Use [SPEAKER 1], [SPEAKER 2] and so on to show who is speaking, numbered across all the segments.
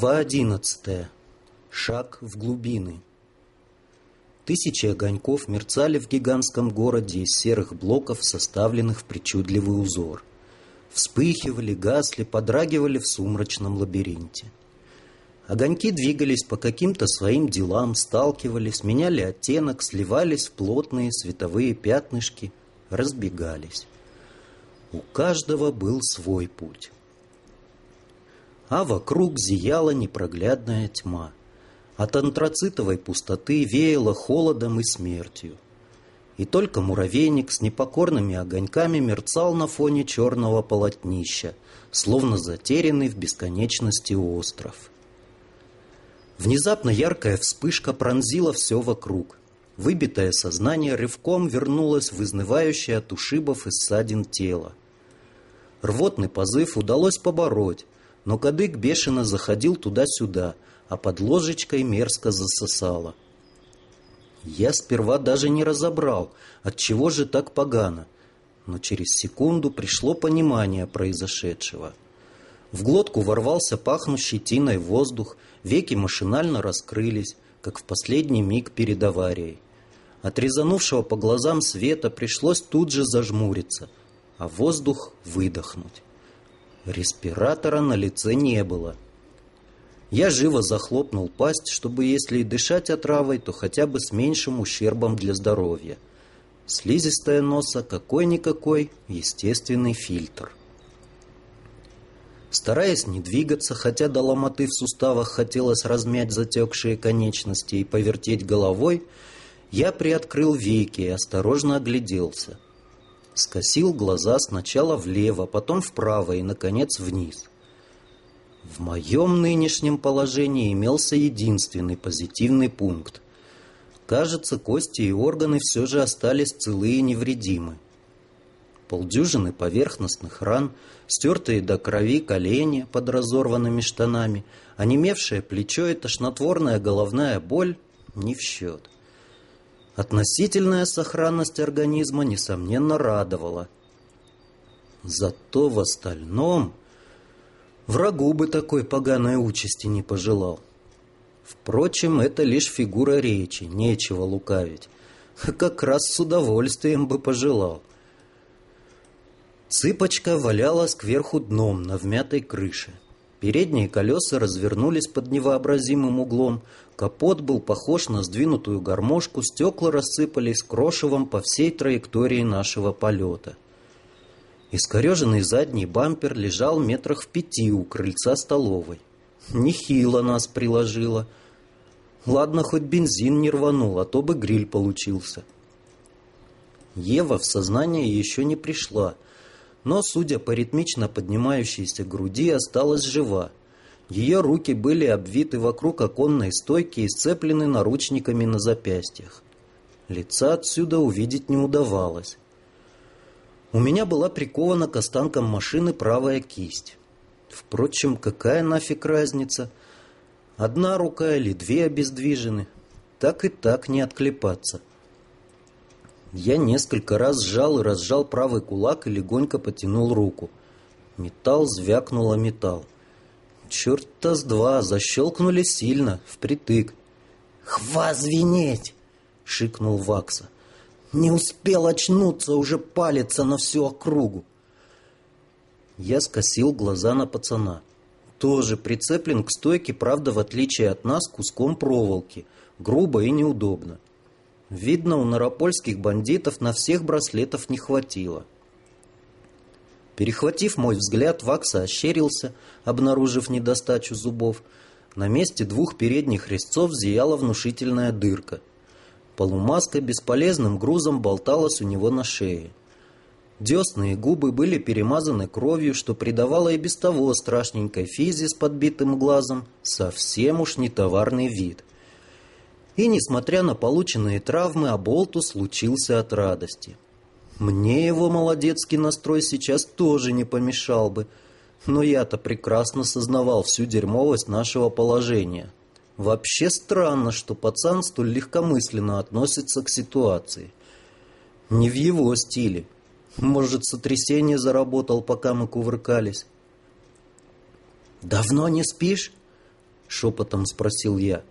[SPEAKER 1] Глава одиннадцатая. Шаг в глубины. Тысячи огоньков мерцали в гигантском городе из серых блоков, составленных в причудливый узор. Вспыхивали, гасли, подрагивали в сумрачном лабиринте. Огоньки двигались по каким-то своим делам, сталкивались, меняли оттенок, сливались в плотные световые пятнышки, разбегались. У каждого был свой путь а вокруг зияла непроглядная тьма. От антрацитовой пустоты веяло холодом и смертью. И только муравейник с непокорными огоньками мерцал на фоне черного полотнища, словно затерянный в бесконечности остров. Внезапно яркая вспышка пронзила все вокруг. Выбитое сознание рывком вернулось в изнывающее от ушибов и ссадин тело. Рвотный позыв удалось побороть, но кадык бешено заходил туда-сюда, а под ложечкой мерзко засосало. Я сперва даже не разобрал, от чего же так погано, но через секунду пришло понимание произошедшего. В глотку ворвался пахнущий тиной воздух, веки машинально раскрылись, как в последний миг перед аварией. От резанувшего по глазам света пришлось тут же зажмуриться, а воздух выдохнуть. Респиратора на лице не было. Я живо захлопнул пасть, чтобы, если и дышать отравой, то хотя бы с меньшим ущербом для здоровья. Слизистая носа какой-никакой естественный фильтр. Стараясь не двигаться, хотя до ломоты в суставах хотелось размять затекшие конечности и повертеть головой, я приоткрыл веки и осторожно огляделся – скосил глаза сначала влево, потом вправо и, наконец, вниз. В моем нынешнем положении имелся единственный позитивный пункт. Кажется, кости и органы все же остались целы и невредимы. Полдюжины поверхностных ран, стертые до крови колени под разорванными штанами, онемевшее плечо и тошнотворная головная боль не в счет. Относительная сохранность организма, несомненно, радовала. Зато в остальном врагу бы такой поганой участи не пожелал. Впрочем, это лишь фигура речи, нечего лукавить. Как раз с удовольствием бы пожелал. Цыпочка валялась кверху дном на вмятой крыше. Передние колеса развернулись под невообразимым углом, капот был похож на сдвинутую гармошку, стекла рассыпались крошевом по всей траектории нашего полета. Искореженный задний бампер лежал метрах в пяти у крыльца столовой. Нехило нас приложило. Ладно, хоть бензин не рванул, а то бы гриль получился. Ева в сознание еще не пришла — но, судя по ритмично поднимающейся груди, осталась жива. Ее руки были обвиты вокруг оконной стойки и сцеплены наручниками на запястьях. Лица отсюда увидеть не удавалось. У меня была прикована к останкам машины правая кисть. Впрочем, какая нафиг разница? Одна рука или две обездвижены. Так и так не отклепаться. Я несколько раз сжал и разжал правый кулак и легонько потянул руку. Металл звякнуло металл. Черт-то с два, защелкнули сильно, впритык.
[SPEAKER 2] «Хва звенеть!» — шикнул Вакса.
[SPEAKER 1] «Не успел очнуться, уже палится на всю округу!» Я скосил глаза на пацана. Тоже прицеплен к стойке, правда, в отличие от нас, куском проволоки. Грубо и неудобно. Видно, у наропольских бандитов на всех браслетов не хватило. Перехватив мой взгляд, Вакса ощерился, обнаружив недостачу зубов. На месте двух передних резцов зияла внушительная дырка. Полумаска бесполезным грузом болталась у него на шее. Десные губы были перемазаны кровью, что придавало и без того страшненькой физе с подбитым глазом совсем уж не товарный вид. И, несмотря на полученные травмы, Аболту случился от радости. Мне его молодецкий настрой сейчас тоже не помешал бы, но я-то прекрасно сознавал всю дерьмовость нашего положения. Вообще странно, что пацан столь легкомысленно относится к ситуации. Не в его стиле. Может, сотрясение заработал, пока мы кувыркались.
[SPEAKER 2] «Давно не спишь?»
[SPEAKER 1] Шепотом спросил я.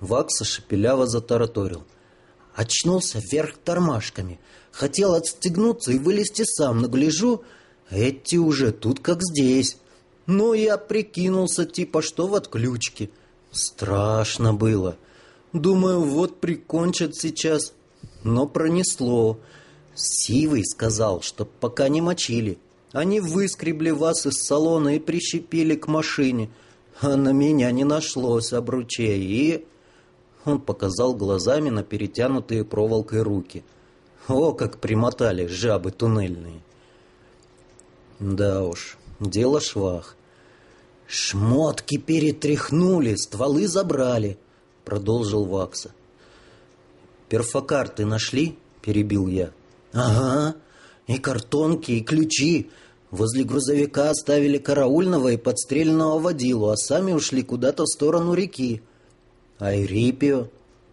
[SPEAKER 1] Вакса шепеляво затараторил. Очнулся вверх тормашками. Хотел отстегнуться и вылезти сам, но гляжу, эти уже тут как здесь. Ну, я прикинулся, типа, что в отключке. Страшно было. Думаю, вот прикончат сейчас. Но пронесло. Сивый сказал, что пока не мочили. Они выскребли вас из салона и прищепили к машине. А на меня не нашлось обручей. И... Он показал глазами на перетянутые проволокой руки. О, как примотали жабы туннельные. Да уж, дело швах. Шмотки перетряхнули, стволы забрали, продолжил Вакса. Перфокарты нашли? Перебил я. Ага, и картонки, и ключи. Возле грузовика оставили караульного и подстрельного водилу, а сами ушли куда-то в сторону реки. А Ирипио?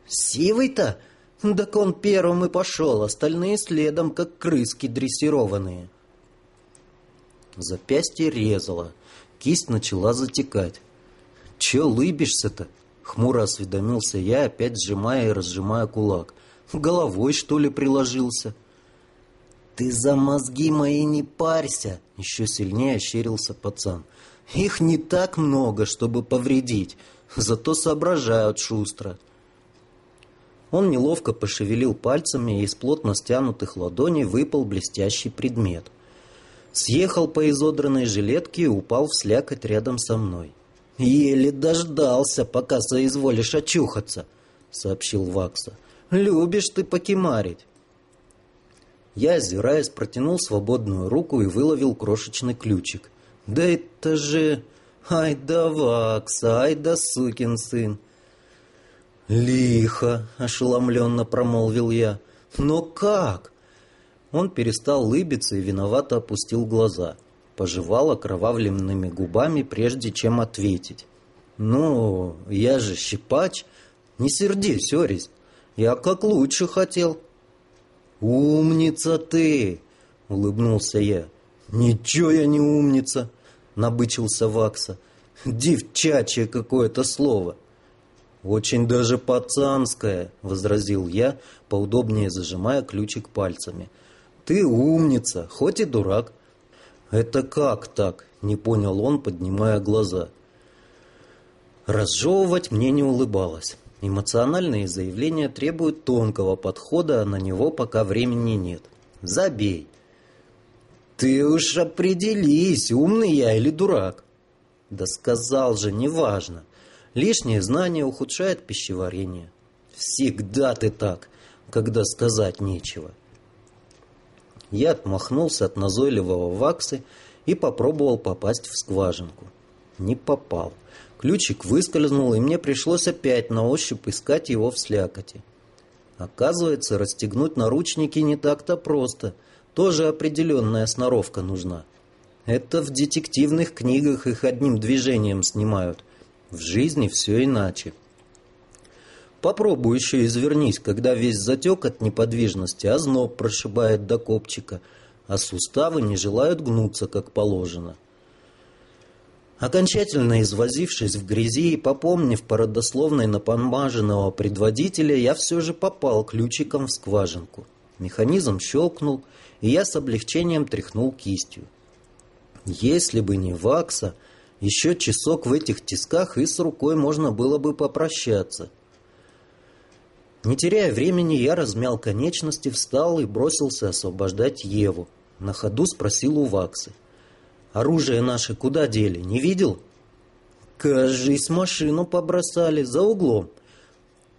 [SPEAKER 1] Сивый-то? Так он первым и пошел, остальные следом, как крыски дрессированные. Запястье резало, кисть начала затекать. «Че лыбишься-то?» — хмуро осведомился я, опять сжимая и разжимая кулак. «Головой, что ли, приложился?» «Ты за мозги мои не парься!» — еще сильнее ощерился пацан. «Их не так много, чтобы повредить, зато соображают шустро». Он неловко пошевелил пальцами, и из плотно стянутых ладоней выпал блестящий предмет. Съехал по изодранной жилетке и упал в слякоть рядом со мной. «Еле дождался, пока соизволишь очухаться», — сообщил Вакса. «Любишь ты покемарить». Я, озираясь, протянул свободную руку и выловил крошечный ключик. «Да это же... Ай да Вакса, ай да сукин сын!» «Лихо!» — ошеломленно промолвил я. «Но как?» Он перестал лыбиться и виновато опустил глаза. Пожевал окровавленными губами, прежде чем ответить. «Ну, я же щипач. Не сердись, Орис. Я как лучше хотел». «Умница ты!» — улыбнулся я. «Ничего я не умница!» — набычился Вакса. «Девчачье какое-то слово!» «Очень даже пацанское!» — возразил я, поудобнее зажимая ключик пальцами. «Ты умница, хоть и дурак!» «Это как так?» — не понял он, поднимая глаза. Разжевывать мне не улыбалось. Эмоциональные заявления требуют тонкого подхода, а на него пока времени нет. Забей. Ты уж определись, умный я или дурак. Да сказал же, неважно. Лишнее знание ухудшает пищеварение. Всегда ты так, когда сказать нечего. Я отмахнулся от назойливого ваксы и попробовал попасть в скважинку. Не попал. Ключик выскользнул, и мне пришлось опять на ощупь искать его в слякоти. Оказывается, расстегнуть наручники не так-то просто. Тоже определенная сноровка нужна. Это в детективных книгах их одним движением снимают. В жизни все иначе. Попробуй еще извернись, когда весь затек от неподвижности, а зноб прошибает до копчика, а суставы не желают гнуться, как положено. Окончательно извозившись в грязи и попомнив по родословной напомаженного предводителя, я все же попал ключиком в скважинку. Механизм щелкнул, и я с облегчением тряхнул кистью. Если бы не вакса, еще часок в этих тисках и с рукой можно было бы попрощаться. Не теряя времени, я размял конечности, встал и бросился освобождать Еву. На ходу спросил у ваксы. Оружие наше куда дели, не видел? Кажись, машину побросали за углом.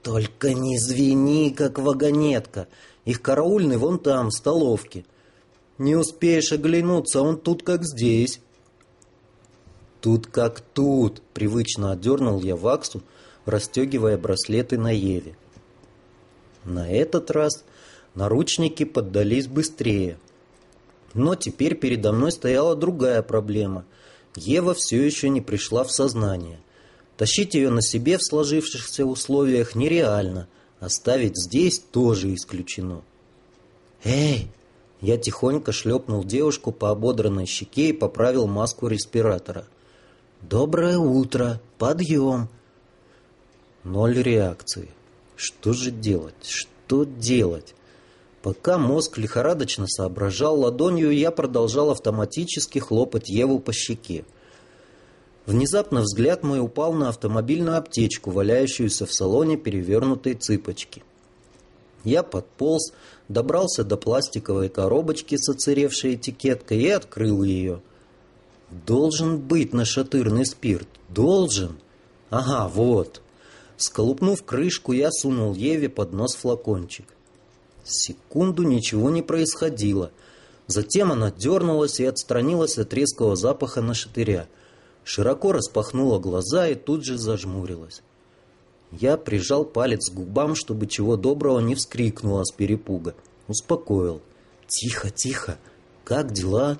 [SPEAKER 1] Только не звени, как вагонетка. Их караульный вон там, в столовке. Не успеешь оглянуться, он тут как здесь. Тут как тут, привычно отдернул я ваксу, расстегивая браслеты на Еве. На этот раз наручники поддались быстрее. Но теперь передо мной стояла другая проблема. Ева все еще не пришла в сознание. Тащить ее на себе в сложившихся условиях нереально. Оставить здесь тоже исключено. «Эй!» Я тихонько шлепнул девушку по ободранной щеке и поправил маску респиратора.
[SPEAKER 2] «Доброе утро! Подъем!»
[SPEAKER 1] Ноль реакции. Что же делать? Что делать? Пока мозг лихорадочно соображал, ладонью я продолжал автоматически хлопать Еву по щеке. Внезапно взгляд мой упал на автомобильную аптечку, валяющуюся в салоне перевернутой цыпочки. Я подполз, добрался до пластиковой коробочки с оцаревшей этикеткой и открыл ее. Должен быть нашатырный спирт. Должен. Ага, вот. Сколупнув крышку, я сунул Еве под нос флакончик. Секунду ничего не происходило. Затем она дернулась и отстранилась от резкого запаха на шатыря. Широко распахнула глаза и тут же зажмурилась. Я прижал палец к губам, чтобы чего доброго не вскрикнула с перепуга. Успокоил. «Тихо, тихо. Как дела?»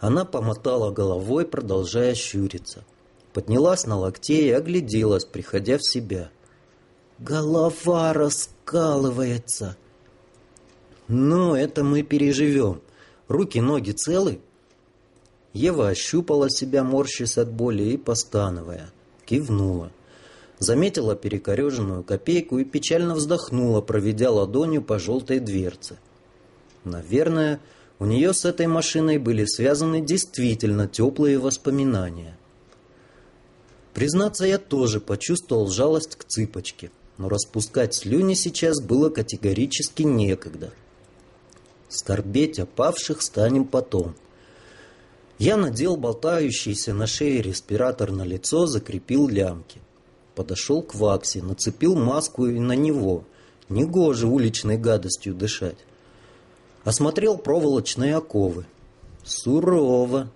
[SPEAKER 1] Она помотала головой, продолжая щуриться. Поднялась на локте и огляделась, приходя в себя. «Голова раскалывается!» «Ну, это мы переживем. Руки-ноги целы?» Ева ощупала себя, морщась от боли и постановая. Кивнула. Заметила перекореженную копейку и печально вздохнула, проведя ладонью по желтой дверце. Наверное, у нее с этой машиной были связаны действительно теплые воспоминания. Признаться, я тоже почувствовал жалость к цыпочке, но распускать слюни сейчас было категорически некогда. Скорбеть о павших станем потом. Я надел болтающийся на шее респиратор на лицо, закрепил лямки. Подошел к Ваксе, нацепил маску и на него. Негоже уличной гадостью дышать. Осмотрел проволочные оковы. Сурово.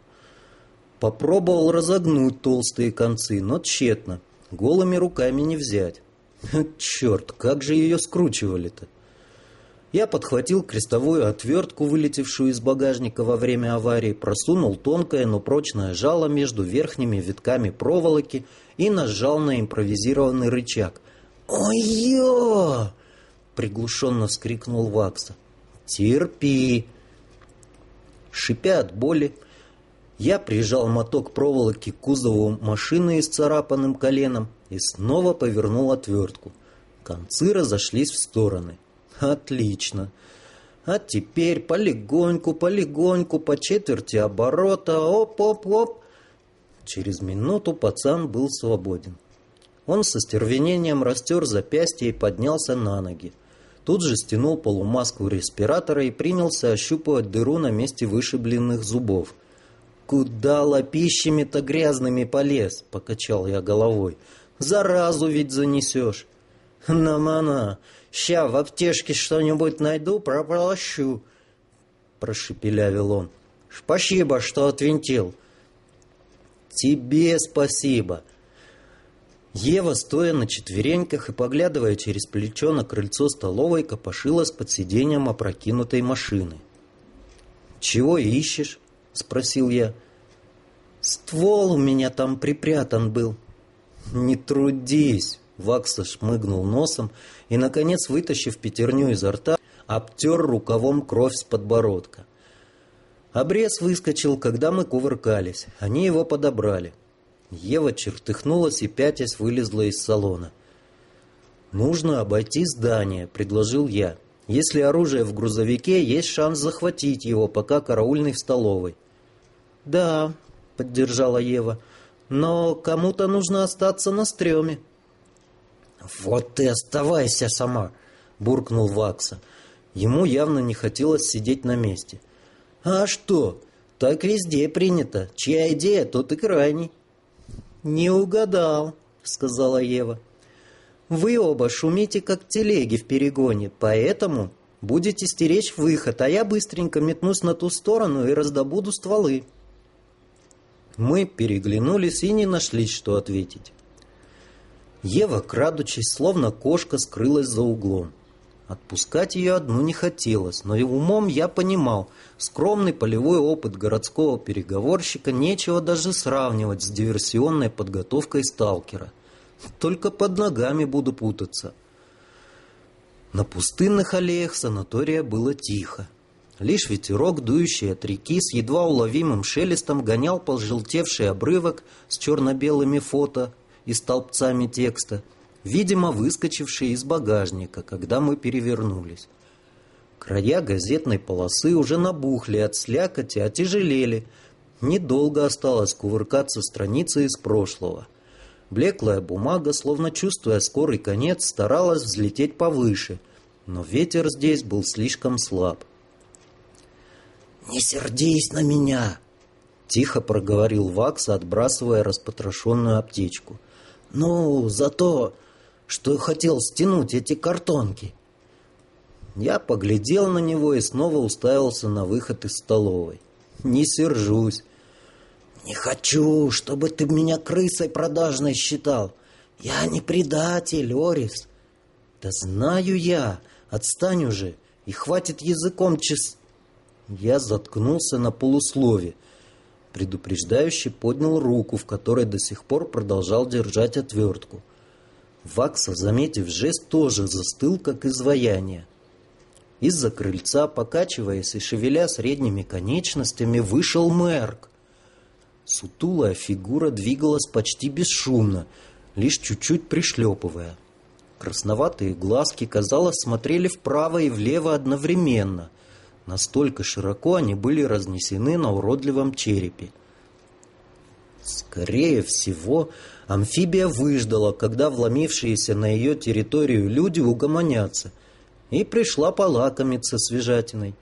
[SPEAKER 1] Попробовал разогнуть толстые концы, но тщетно. Голыми руками не взять. Черт, как же ее скручивали-то? Я подхватил крестовую отвертку, вылетевшую из багажника во время аварии, просунул тонкое, но прочное жало между верхними витками проволоки и нажал на импровизированный рычаг. «Ой-ё!» — приглушенно вскрикнул Вакса. «Терпи!» Шипя от боли, я прижал моток проволоки к кузову машины с царапанным коленом и снова повернул отвертку. Концы разошлись в стороны. Отлично. А теперь полегоньку, полегоньку, по четверти оборота, оп-оп-оп. Через минуту пацан был свободен. Он со стервенением растер запястье и поднялся на ноги. Тут же стянул полумаску респиратора и принялся ощупывать дыру на месте вышибленных зубов. «Куда лопищами-то грязными полез?» — покачал я головой. «Заразу ведь занесешь!» «На-мана! Ща в аптешке что-нибудь найду, прополощу!» Прошепелявил он. «Спасибо, что отвинтил!» «Тебе спасибо!» Ева, стоя на четвереньках и поглядывая через плечо на крыльцо столовой, копошилась под сиденьем опрокинутой машины. «Чего ищешь?» — спросил я. «Ствол у меня там припрятан был». «Не трудись!» — Вакса шмыгнул носом и, наконец, вытащив пятерню изо рта, обтер рукавом кровь с подбородка. Обрез выскочил, когда мы кувыркались. Они его подобрали. Ева чертыхнулась и пятясь вылезла из салона. «Нужно обойти здание», — предложил я. «Если оружие в грузовике, есть шанс захватить его, пока караульный в столовой». «Да», — поддержала Ева, — «но кому-то нужно остаться на стреме».
[SPEAKER 2] «Вот ты оставайся сама», — буркнул Вакса.
[SPEAKER 1] Ему явно не хотелось сидеть на месте.
[SPEAKER 2] «А что? Так везде принято. Чья идея, тот и крайний».
[SPEAKER 1] «Не угадал», — сказала Ева. «Вы оба шумите, как телеги в перегоне, поэтому будете стеречь выход, а я быстренько метнусь на ту сторону и раздобуду стволы». Мы переглянулись и не нашли, что ответить. Ева, крадучись, словно кошка, скрылась за углом. Отпускать ее одну не хотелось, но и умом я понимал, скромный полевой опыт городского переговорщика нечего даже сравнивать с диверсионной подготовкой сталкера. Только под ногами буду путаться. На пустынных аллеях санатория было тихо. Лишь ветерок, дующий от реки, с едва уловимым шелестом гонял пожелтевший обрывок с черно-белыми фото и столбцами текста, видимо, выскочивший из багажника, когда мы перевернулись. Края газетной полосы уже набухли от слякоти, отяжелели. Недолго осталось кувыркаться страницы из прошлого. Блеклая бумага, словно чувствуя скорый конец, старалась взлететь повыше, но ветер здесь был слишком слаб.
[SPEAKER 2] «Не сердись на меня!» — тихо проговорил Вакса, отбрасывая распотрошенную аптечку. «Ну, за то, что хотел стянуть эти картонки».
[SPEAKER 1] Я поглядел на него и снова уставился на выход из столовой. «Не сержусь».
[SPEAKER 2] «Не хочу, чтобы ты меня крысой продажной считал. Я не предатель, Орис».
[SPEAKER 1] «Да знаю я. Отстань уже, и хватит языком чес...» Я заткнулся на полуслове. Предупреждающий поднял руку, в которой до сих пор продолжал держать отвертку. Вакса, заметив жест, тоже застыл, как изваяние. Из-за крыльца, покачиваясь и шевеля средними конечностями, вышел Мерк. Сутулая фигура двигалась почти бесшумно, лишь чуть-чуть пришлепывая. Красноватые глазки, казалось, смотрели вправо и влево одновременно. Настолько широко они были разнесены на уродливом черепе. Скорее всего, амфибия выждала, когда вломившиеся на ее территорию люди угомонятся, и пришла полакомиться свежатиной.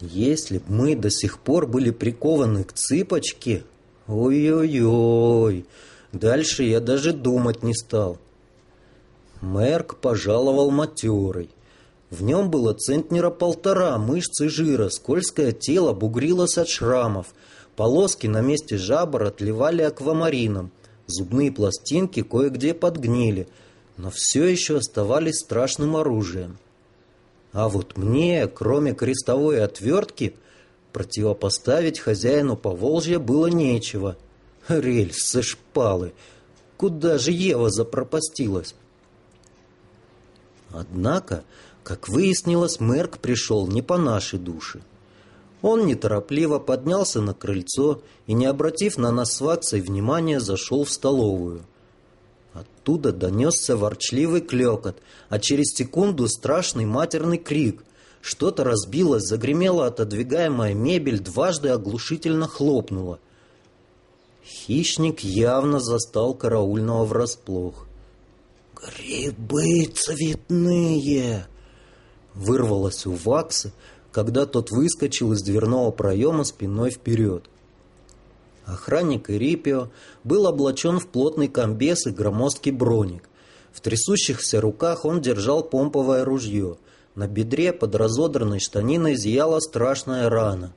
[SPEAKER 1] Если б мы до сих пор были прикованы к цыпочке, ой-ой-ой, дальше я даже думать не стал. Мерк пожаловал матерый. В нем было центнера полтора мышцы жира, скользкое тело бугрилось от шрамов, полоски на месте жабр отливали аквамарином, зубные пластинки кое-где подгнили, но все еще оставались страшным оружием. А вот мне, кроме крестовой отвертки, противопоставить хозяину Поволжья было нечего. Рельсы, шпалы. Куда же Ева запропастилась? Однако как выяснилось, Мерк пришел не по нашей душе. Он неторопливо поднялся на крыльцо и, не обратив на нас с Ваксой внимания, зашел в столовую. Оттуда донесся ворчливый клекот, а через секунду страшный матерный крик. Что-то разбилось, загремела отодвигаемая мебель, дважды оглушительно хлопнула. Хищник явно застал караульного врасплох.
[SPEAKER 2] «Грибы цветные!»
[SPEAKER 1] Вырвалось у Вакса, когда тот выскочил из дверного проема спиной вперед. Охранник Ирипио был облачен в плотный комбез и громоздкий броник. В трясущихся руках он держал помповое ружье. На бедре под разодранной штаниной зияла страшная рана.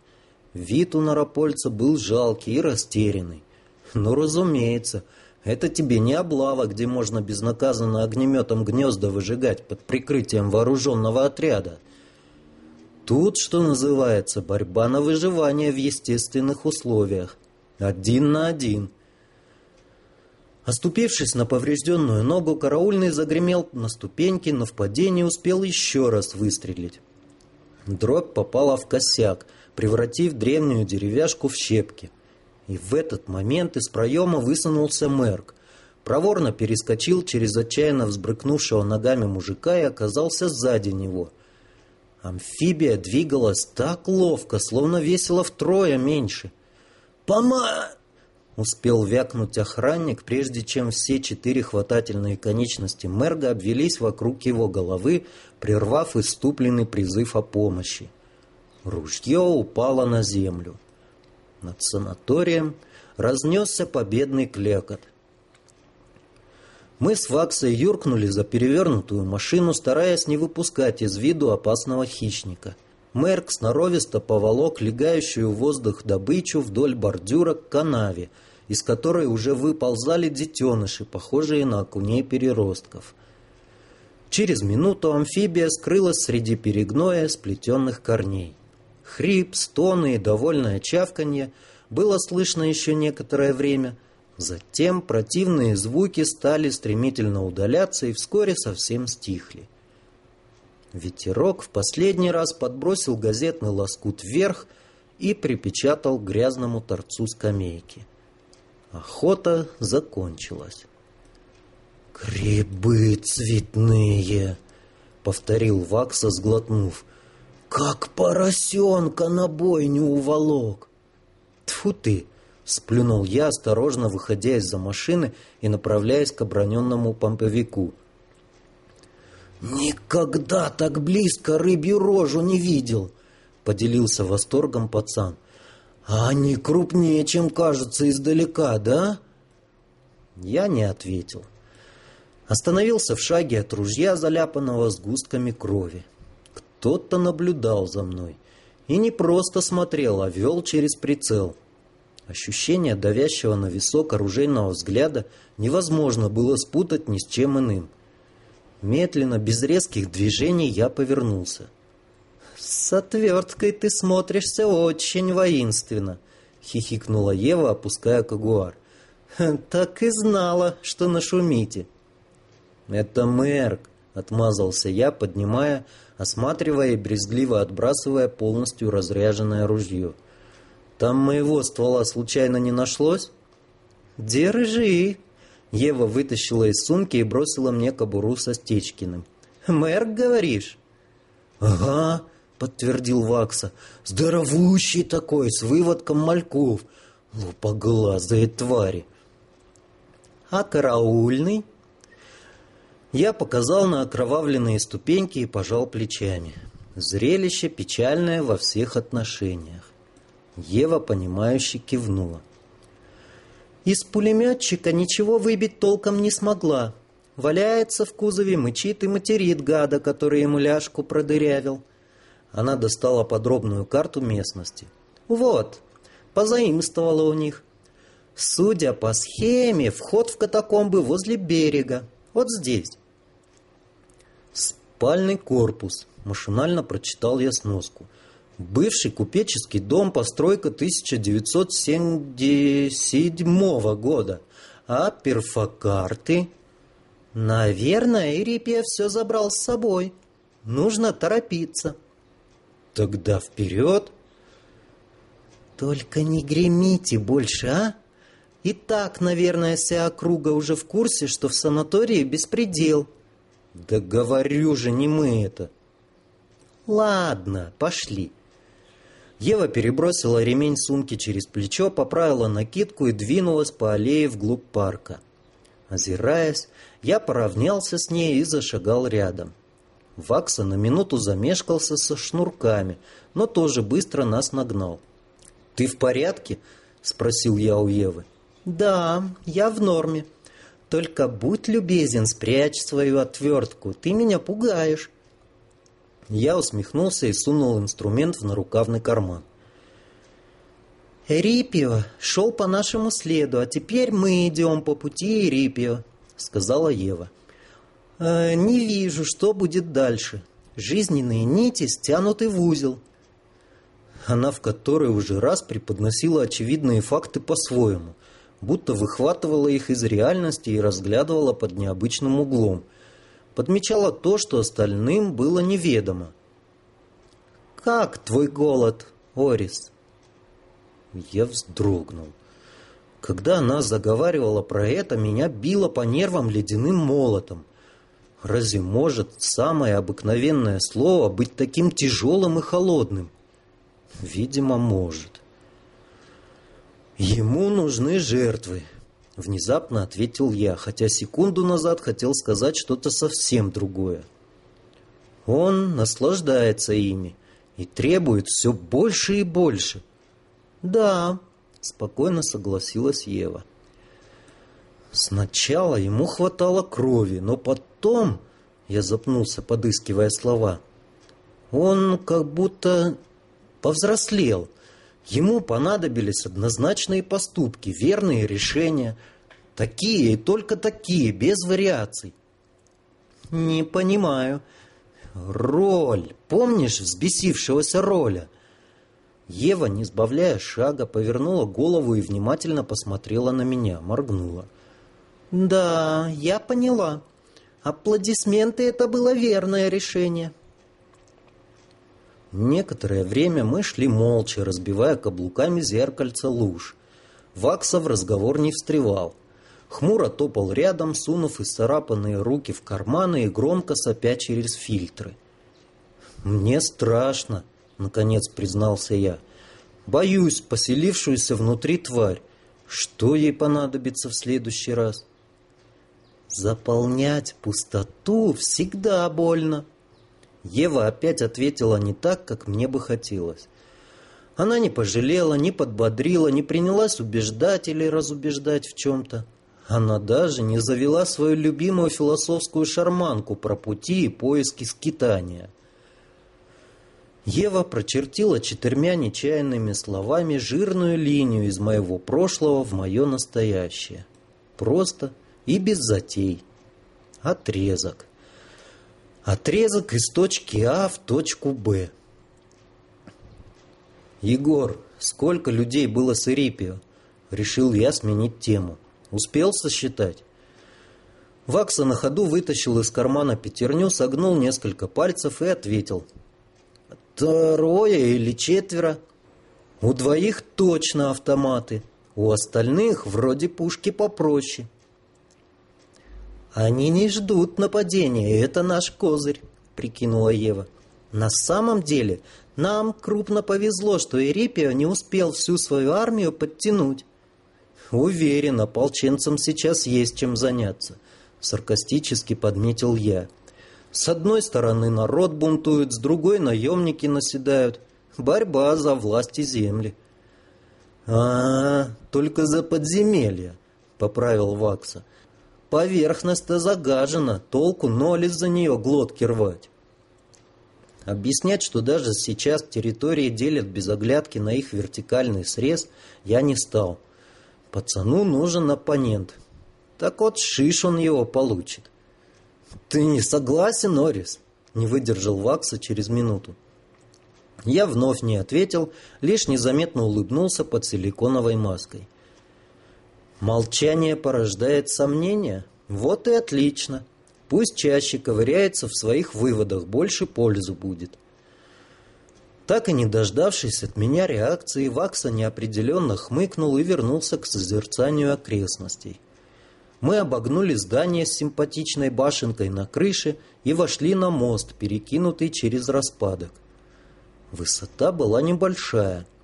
[SPEAKER 1] Вид у Наропольца был жалкий и растерянный. Ну, разумеется, это тебе не облава, где можно безнаказанно огнеметом гнезда выжигать под прикрытием вооруженного отряда. Тут, что называется, борьба на выживание в естественных условиях. Один на один. Оступившись на поврежденную ногу, караульный загремел на ступеньки, но в падении успел еще раз выстрелить. Дробь попала в косяк, превратив древнюю деревяшку в щепки. И в этот момент из проема высунулся Мерк. Проворно перескочил через отчаянно взбрыкнувшего ногами мужика и оказался сзади него. Амфибия двигалась так ловко, словно весила втрое меньше.
[SPEAKER 2] «Пома...»
[SPEAKER 1] Успел вякнуть охранник, прежде чем все четыре хватательные конечности Мерга обвелись вокруг его головы, прервав иступленный призыв о помощи. Ружье упало на землю. Над санаторием разнесся победный клекот. Мы с Ваксой юркнули за перевернутую машину, стараясь не выпускать из виду опасного хищника. Мерк сноровисто поволок легающую в воздух добычу вдоль бордюра к канаве, из которой уже выползали детеныши, похожие на окуней переростков. Через минуту амфибия скрылась среди перегноя сплетенных корней. Хрип, стоны и довольное чавканье было слышно еще некоторое время. Затем противные звуки стали стремительно удаляться и вскоре совсем стихли. Ветерок в последний раз подбросил газетный лоскут вверх и припечатал грязному торцу скамейки. Охота закончилась.
[SPEAKER 2] «Грибы цветные!» — повторил Вакса, сглотнув. «Как поросенка на бойню уволок!»
[SPEAKER 1] Тфу ты!» — сплюнул я, осторожно выходя из-за машины и направляясь к оброненному помповику.
[SPEAKER 2] «Никогда так близко рыбью рожу не видел!» — поделился восторгом пацан. «А они крупнее, чем кажется издалека, да?»
[SPEAKER 1] Я не ответил. Остановился в шаге от ружья, заляпанного сгустками крови. Кто-то наблюдал за мной. И не просто смотрел, а вел через прицел. Ощущение давящего на висок оружейного взгляда невозможно было спутать ни с чем иным. Медленно, без резких движений, я повернулся. «С отверткой ты смотришься очень воинственно», — хихикнула Ева, опуская кагуар. «Так и знала, что нашумите». «Это Мерк», — отмазался я, поднимая, осматривая и брезгливо отбрасывая полностью разряженное ружье. «Там моего ствола случайно не нашлось?» «Держи!» Ева вытащила из сумки и бросила мне кобуру со Стечкиным. «Мерк, говоришь?»
[SPEAKER 2] «Ага», — подтвердил Вакса. «Здоровущий такой, с выводком мальков. Лупоглазые твари».
[SPEAKER 1] «А караульный?» Я показал на окровавленные ступеньки и пожал плечами. Зрелище печальное во всех отношениях. Ева, понимающе кивнула. Из пулеметчика ничего выбить толком не смогла. Валяется в кузове, мычит и материт гада, который ему ляжку продырявил. Она достала подробную карту местности. Вот, позаимствовала у них. Судя по схеме, вход в катакомбы возле берега. Вот здесь. Спальный корпус. Машинально прочитал я сноску. Бывший купеческий дом, постройка 1977 года. А перфокарты? Наверное, Ирипия все забрал с собой. Нужно торопиться. Тогда вперед. Только не гремите больше, а? И так, наверное, вся округа уже в курсе, что в санатории беспредел. Да говорю же, не мы это. Ладно, пошли. Ева перебросила ремень сумки через плечо, поправила накидку и двинулась по аллее вглубь парка. Озираясь, я поравнялся с ней и зашагал рядом. Вакса на минуту замешкался со шнурками, но тоже быстро нас нагнал. «Ты в порядке?» — спросил я у Евы. «Да, я в норме. Только будь любезен, спрячь свою отвертку. Ты меня пугаешь». Я усмехнулся и сунул инструмент в нарукавный карман. «Рипио шел по нашему следу, а теперь мы идем по пути Рипио», — сказала Ева. «Э, «Не вижу, что будет дальше. Жизненные нити стянуты в узел». Она в которой уже раз преподносила очевидные факты по-своему — будто выхватывала их из реальности и разглядывала под необычным углом. Подмечала то, что остальным было неведомо. «Как твой голод, Орис?» Я вздрогнул. Когда она заговаривала про это, меня било по нервам ледяным молотом. Разве может самое обыкновенное слово быть таким тяжелым и холодным? Видимо, может. «Ему нужны жертвы», — внезапно ответил я, хотя секунду назад хотел сказать что-то совсем другое. «Он наслаждается ими и требует все больше и больше». «Да», — спокойно согласилась Ева. Сначала ему хватало крови, но потом, я запнулся, подыскивая слова, он как будто повзрослел — Ему понадобились однозначные поступки, верные решения. Такие и только такие, без вариаций. Не понимаю. Роль. Помнишь взбесившегося роля? Ева, не сбавляя шага, повернула голову и внимательно посмотрела на меня, моргнула. «Да, я поняла. Аплодисменты — это было верное решение». Некоторое время мы шли молча, разбивая каблуками зеркальца луж. Вакса в разговор не встревал. Хмуро топал рядом, сунув исцарапанные руки в карманы и громко сопя через фильтры. «Мне страшно», — наконец признался я. «Боюсь поселившуюся внутри тварь. Что ей понадобится в следующий раз?» «Заполнять пустоту всегда больно», Ева опять ответила не так, как мне бы хотелось. Она не пожалела, не подбодрила, не принялась убеждать или разубеждать в чем-то. Она даже не завела свою любимую философскую шарманку про пути и поиски скитания. Ева прочертила четырьмя нечаянными словами жирную линию из моего прошлого в мое настоящее. Просто и без затей. Отрезок. Отрезок из точки А в точку Б. «Егор, сколько людей было с Ирипио?» Решил я сменить тему. Успел сосчитать? Вакса на ходу вытащил из кармана пятерню, согнул несколько пальцев и ответил. «Трое или четверо. У двоих точно автоматы, у остальных вроде пушки попроще». «Они не ждут нападения, это наш козырь», — прикинула Ева. «На самом деле нам крупно повезло, что Эрипио не успел всю свою армию подтянуть». «Уверен, ополченцам сейчас есть чем заняться», — саркастически подметил я. «С одной стороны народ бунтует, с другой наемники наседают. Борьба за власть и земли». «А, -а, только за подземелья», — поправил Вакса. Поверхность-то загажена, толку ноль из-за нее глотки рвать. Объяснять, что даже сейчас территории делят без оглядки на их вертикальный срез, я не стал. Пацану нужен оппонент. Так вот, шиш он его получит. «Ты не согласен, Норрис?» — не выдержал Вакса через минуту. Я вновь не ответил, лишь незаметно улыбнулся под силиконовой маской. Молчание порождает сомнения? Вот и отлично. Пусть чаще ковыряется в своих выводах, больше пользы будет. Так и не дождавшись от меня реакции, Вакса неопределенно хмыкнул и вернулся к созерцанию окрестностей. Мы обогнули здание с симпатичной башенкой на крыше и вошли на мост, перекинутый через распадок. Высота была небольшая –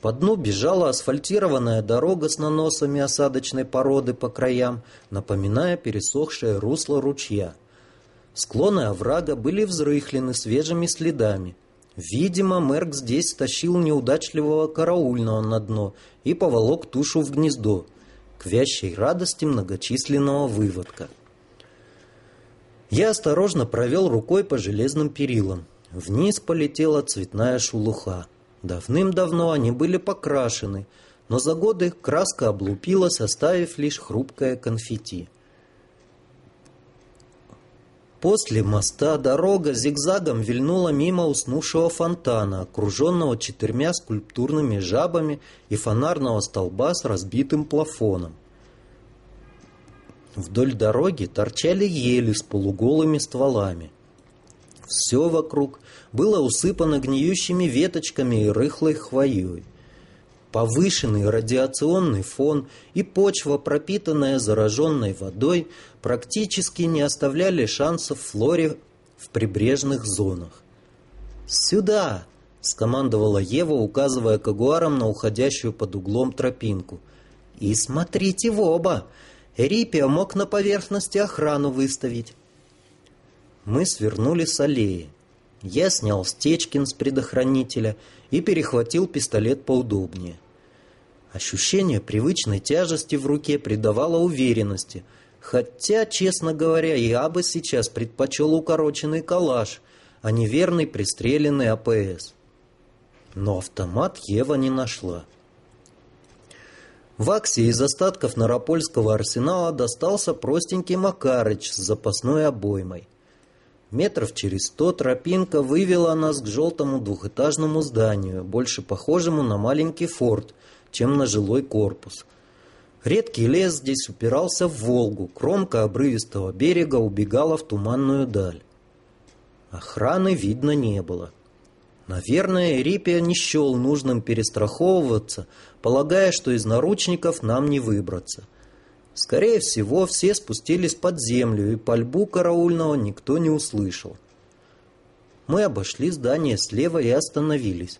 [SPEAKER 1] по дну бежала асфальтированная дорога с наносами осадочной породы по краям, напоминая пересохшее русло ручья. Склоны оврага были взрыхлены свежими следами. Видимо, Мерк здесь стащил неудачливого караульного на дно и поволок тушу в гнездо, к вящей радости многочисленного выводка. Я осторожно провел рукой по железным перилам. Вниз полетела цветная шелуха. Давным-давно они были покрашены, но за годы краска облупилась, оставив лишь хрупкое конфетти. После моста дорога зигзагом вильнула мимо уснувшего фонтана, окруженного четырьмя скульптурными жабами и фонарного столба с разбитым плафоном. Вдоль дороги торчали ели с полуголыми стволами. Все вокруг было усыпано гниющими веточками и рыхлой хвоей. Повышенный радиационный фон и почва, пропитанная зараженной водой, практически не оставляли шансов флоре в прибрежных зонах. «Сюда!» — скомандовала Ева, указывая кагуаром на уходящую под углом тропинку. «И смотрите в оба! Рипио мог на поверхности охрану выставить». Мы свернули с аллеи. Я снял стечкин с предохранителя и перехватил пистолет поудобнее. Ощущение привычной тяжести в руке придавало уверенности, хотя, честно говоря, я бы сейчас предпочел укороченный калаш, а не верный пристреленный АПС. Но автомат Ева не нашла. В Аксе из остатков Наропольского арсенала достался простенький Макарыч с запасной обоймой. Метров через сто тропинка вывела нас к желтому двухэтажному зданию, больше похожему на маленький форт, чем на жилой корпус. Редкий лес здесь упирался в Волгу, кромка обрывистого берега убегала в туманную даль. Охраны видно не было. Наверное, Рипия не счел нужным перестраховываться, полагая, что из наручников нам не выбраться. Скорее всего, все спустились под землю, и пальбу караульного никто не услышал. Мы обошли здание слева и остановились.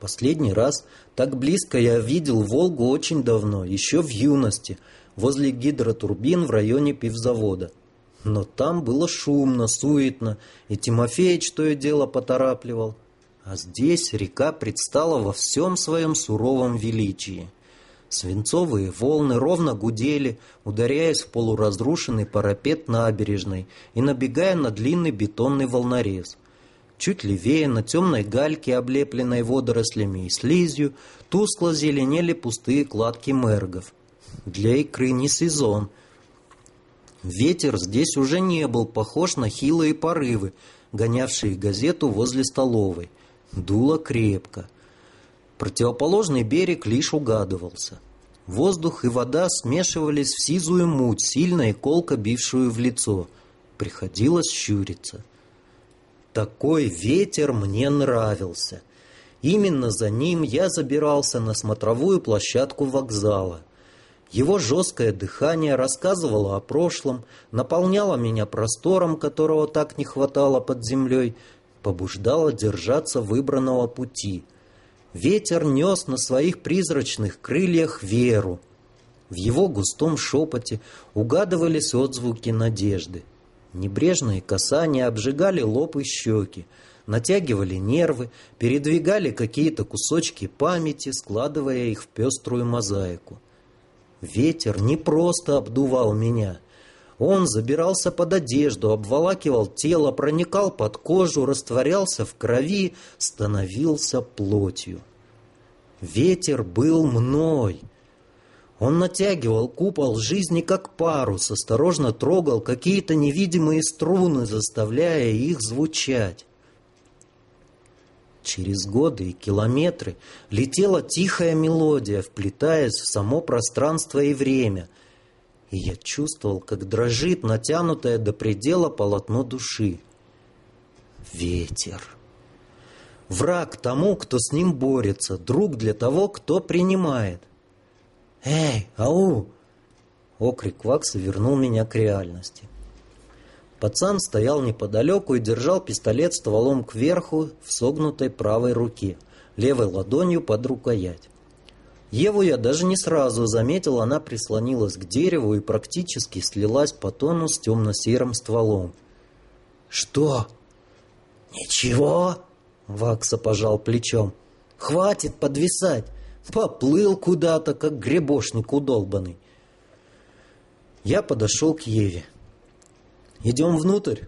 [SPEAKER 1] Последний раз так близко я видел Волгу очень давно, еще в юности, возле гидротурбин в районе пивзавода. Но там было шумно, суетно, и Тимофеич то и дело поторапливал. А здесь река предстала во всем своем суровом величии. Свинцовые волны ровно гудели, ударяясь в полуразрушенный парапет набережной и набегая на длинный бетонный волнорез. Чуть левее, на темной гальке, облепленной водорослями и слизью, тускло зеленели пустые кладки мергов. Для икры не сезон — Ветер здесь уже не был похож на хилые порывы, гонявшие газету возле столовой. Дуло крепко. Противоположный берег лишь угадывался. Воздух и вода смешивались в сизую муть, сильно и колко бившую в лицо. Приходилось щуриться. Такой ветер мне нравился. Именно за ним я забирался на смотровую площадку вокзала. Его жесткое дыхание рассказывало о прошлом, наполняло меня простором, которого так не хватало под землей, побуждало держаться выбранного пути. Ветер нес на своих призрачных крыльях веру. В его густом шепоте угадывались отзвуки надежды. Небрежные касания обжигали лоб и щеки, натягивали нервы, передвигали какие-то кусочки памяти, складывая их в пеструю мозаику. Ветер не просто обдувал меня. Он забирался под одежду, обволакивал тело, проникал под кожу, растворялся в крови, становился плотью. Ветер был мной. Он натягивал купол жизни как парус, осторожно трогал какие-то невидимые струны, заставляя их звучать. Через годы и километры летела тихая мелодия, вплетаясь в само пространство и время. И я чувствовал, как дрожит натянутое до предела полотно души. Ветер. Враг тому, кто с ним борется, друг для того, кто принимает. «Эй, ау!» Окрик Вакса вернул меня к реальности. Пацан стоял неподалеку и держал пистолет стволом кверху в согнутой правой руке, левой ладонью под рукоять. Еву я даже не сразу заметил, она прислонилась к дереву и практически слилась по тону с темно-серым стволом. «Что?» «Ничего?» — Вакса пожал плечом. «Хватит подвисать! Поплыл куда-то, как гребошник удолбанный!» Я подошел к Еве. Идем внутрь.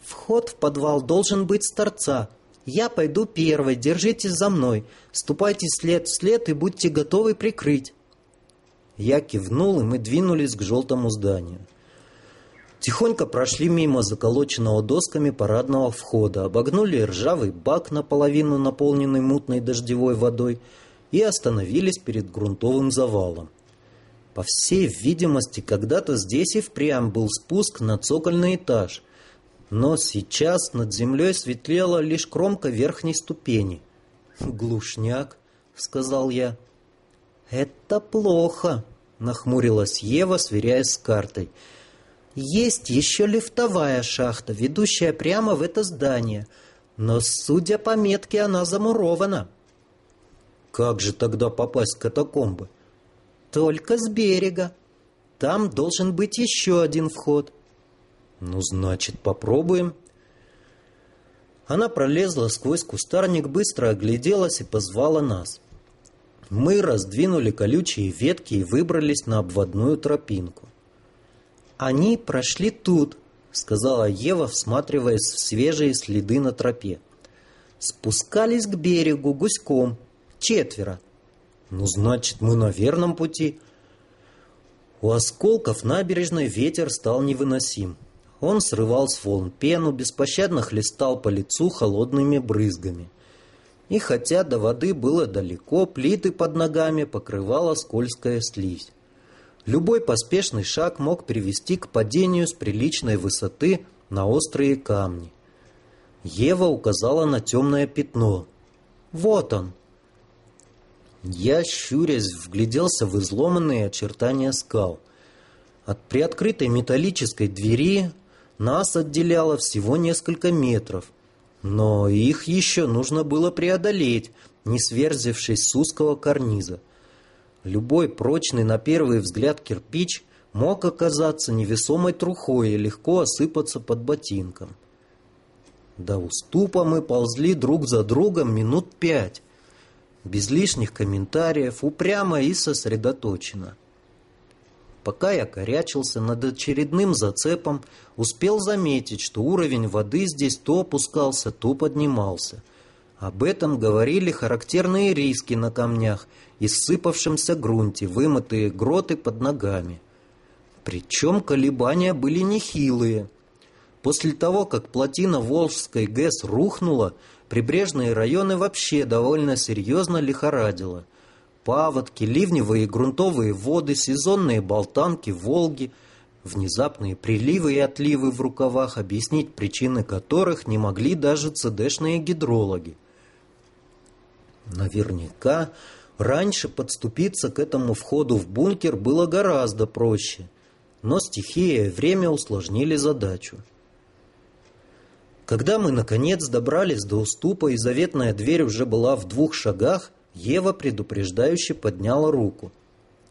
[SPEAKER 1] Вход в подвал должен быть с торца. Я пойду первой, держитесь за мной. Ступайте след в след и будьте готовы прикрыть. Я кивнул, и мы двинулись к желтому зданию. Тихонько прошли мимо заколоченного досками парадного входа, обогнули ржавый бак, наполовину наполненный мутной дождевой водой, и остановились перед грунтовым завалом. По всей видимости, когда-то здесь и впрямь был спуск на цокольный этаж, но сейчас над землей светлела лишь кромка верхней ступени. «Глушняк», — сказал я. «Это плохо», — нахмурилась Ева, сверяясь с картой. «Есть еще лифтовая шахта, ведущая прямо в это здание, но, судя по метке, она замурована». «Как же тогда попасть в катакомбы?» Только с берега. Там должен быть еще один вход. Ну, значит, попробуем. Она пролезла сквозь кустарник, быстро огляделась и позвала нас. Мы раздвинули колючие ветки и выбрались на обводную тропинку. «Они прошли тут», — сказала Ева, всматриваясь в свежие следы на тропе. «Спускались к берегу гуськом. Четверо. Ну, значит, мы на верном пути. У осколков набережной ветер стал невыносим. Он срывал с волн пену, беспощадно хлестал по лицу холодными брызгами. И хотя до воды было далеко, плиты под ногами покрывала скользкая слизь. Любой поспешный шаг мог привести к падению с приличной высоты на острые камни. Ева указала на темное пятно. «Вот он!» Я, щурясь, вгляделся в изломанные очертания скал. От приоткрытой металлической двери нас отделяло всего несколько метров, но их еще нужно было преодолеть, не сверзившись с узкого карниза. Любой прочный на первый взгляд кирпич мог оказаться невесомой трухой и легко осыпаться под ботинком. До уступа мы ползли друг за другом минут пять, без лишних комментариев, упрямо и сосредоточенно. Пока я корячился над очередным зацепом, успел заметить, что уровень воды здесь то опускался, то поднимался. Об этом говорили характерные риски на камнях и ссыпавшемся грунте, вымытые гроты под ногами. Причем колебания были нехилые. После того, как плотина Волжской ГЭС рухнула, прибрежные районы вообще довольно серьезно лихорадило. Паводки, ливневые и грунтовые воды, сезонные болтанки, Волги, внезапные приливы и отливы в рукавах, объяснить причины которых не могли даже ЦДшные гидрологи. Наверняка раньше подступиться к этому входу в бункер было гораздо проще, но стихия и время усложнили задачу. Когда мы, наконец, добрались до уступа, и заветная дверь уже была в двух шагах, Ева предупреждающе подняла руку.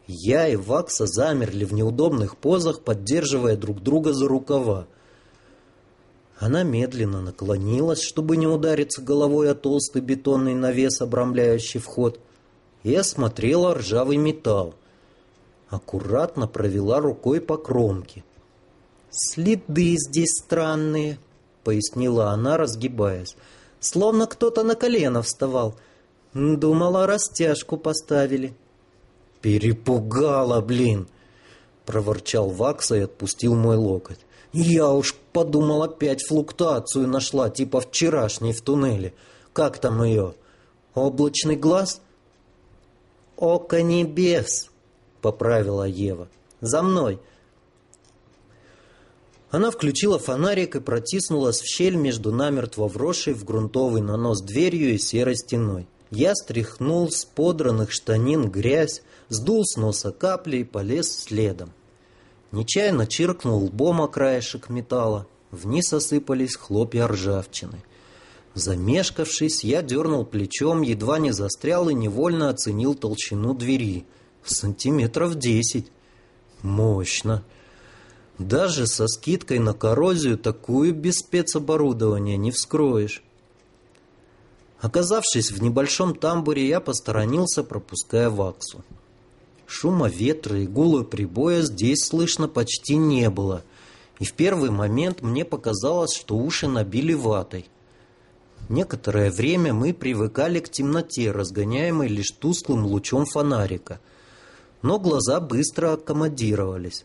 [SPEAKER 1] Я и Вакса замерли в неудобных позах, поддерживая друг друга за рукава. Она медленно наклонилась, чтобы не удариться головой о толстый бетонный навес, обрамляющий вход, и осмотрела ржавый металл. Аккуратно провела рукой по кромке. «Следы здесь странные», — пояснила она, разгибаясь. «Словно кто-то на колено вставал. Думала, растяжку поставили». «Перепугала, блин!» — проворчал Вакса и отпустил мой локоть. «Я уж подумал, опять флуктуацию нашла, типа вчерашней в туннеле. Как там ее? Облачный глаз?» «Око небес!» — поправила Ева. «За мной!» Она включила фонарик и протиснулась в щель между намертво вросшей в грунтовый нанос дверью и серой стеной. Я стряхнул с подранных штанин грязь, сдул с носа капли и полез следом. Нечаянно чиркнул лбом о краешек металла. Вниз осыпались хлопья ржавчины. Замешкавшись, я дернул плечом, едва не застрял и невольно оценил толщину двери. Сантиметров десять. Мощно. Даже со скидкой на коррозию такую без спецоборудования не вскроешь. Оказавшись в небольшом тамбуре, я посторонился, пропуская ваксу. Шума ветра и гула прибоя здесь слышно почти не было, и в первый момент мне показалось, что уши набили ватой. Некоторое время мы привыкали к темноте, разгоняемой лишь тусклым лучом фонарика, но глаза быстро аккомодировались.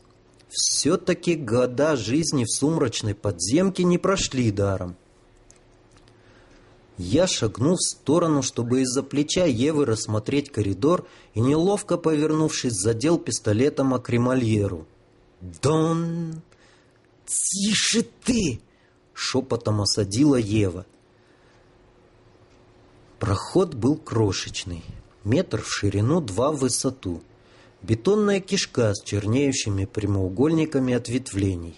[SPEAKER 1] Все-таки года жизни в сумрачной подземке не прошли даром. Я шагнул в сторону, чтобы из-за плеча Евы рассмотреть коридор и, неловко повернувшись, задел пистолетом о кремольеру. «Дон!» «Тише ты!» — шепотом осадила Ева. Проход был крошечный, метр в ширину, два в высоту. Бетонная кишка с чернеющими прямоугольниками ответвлений.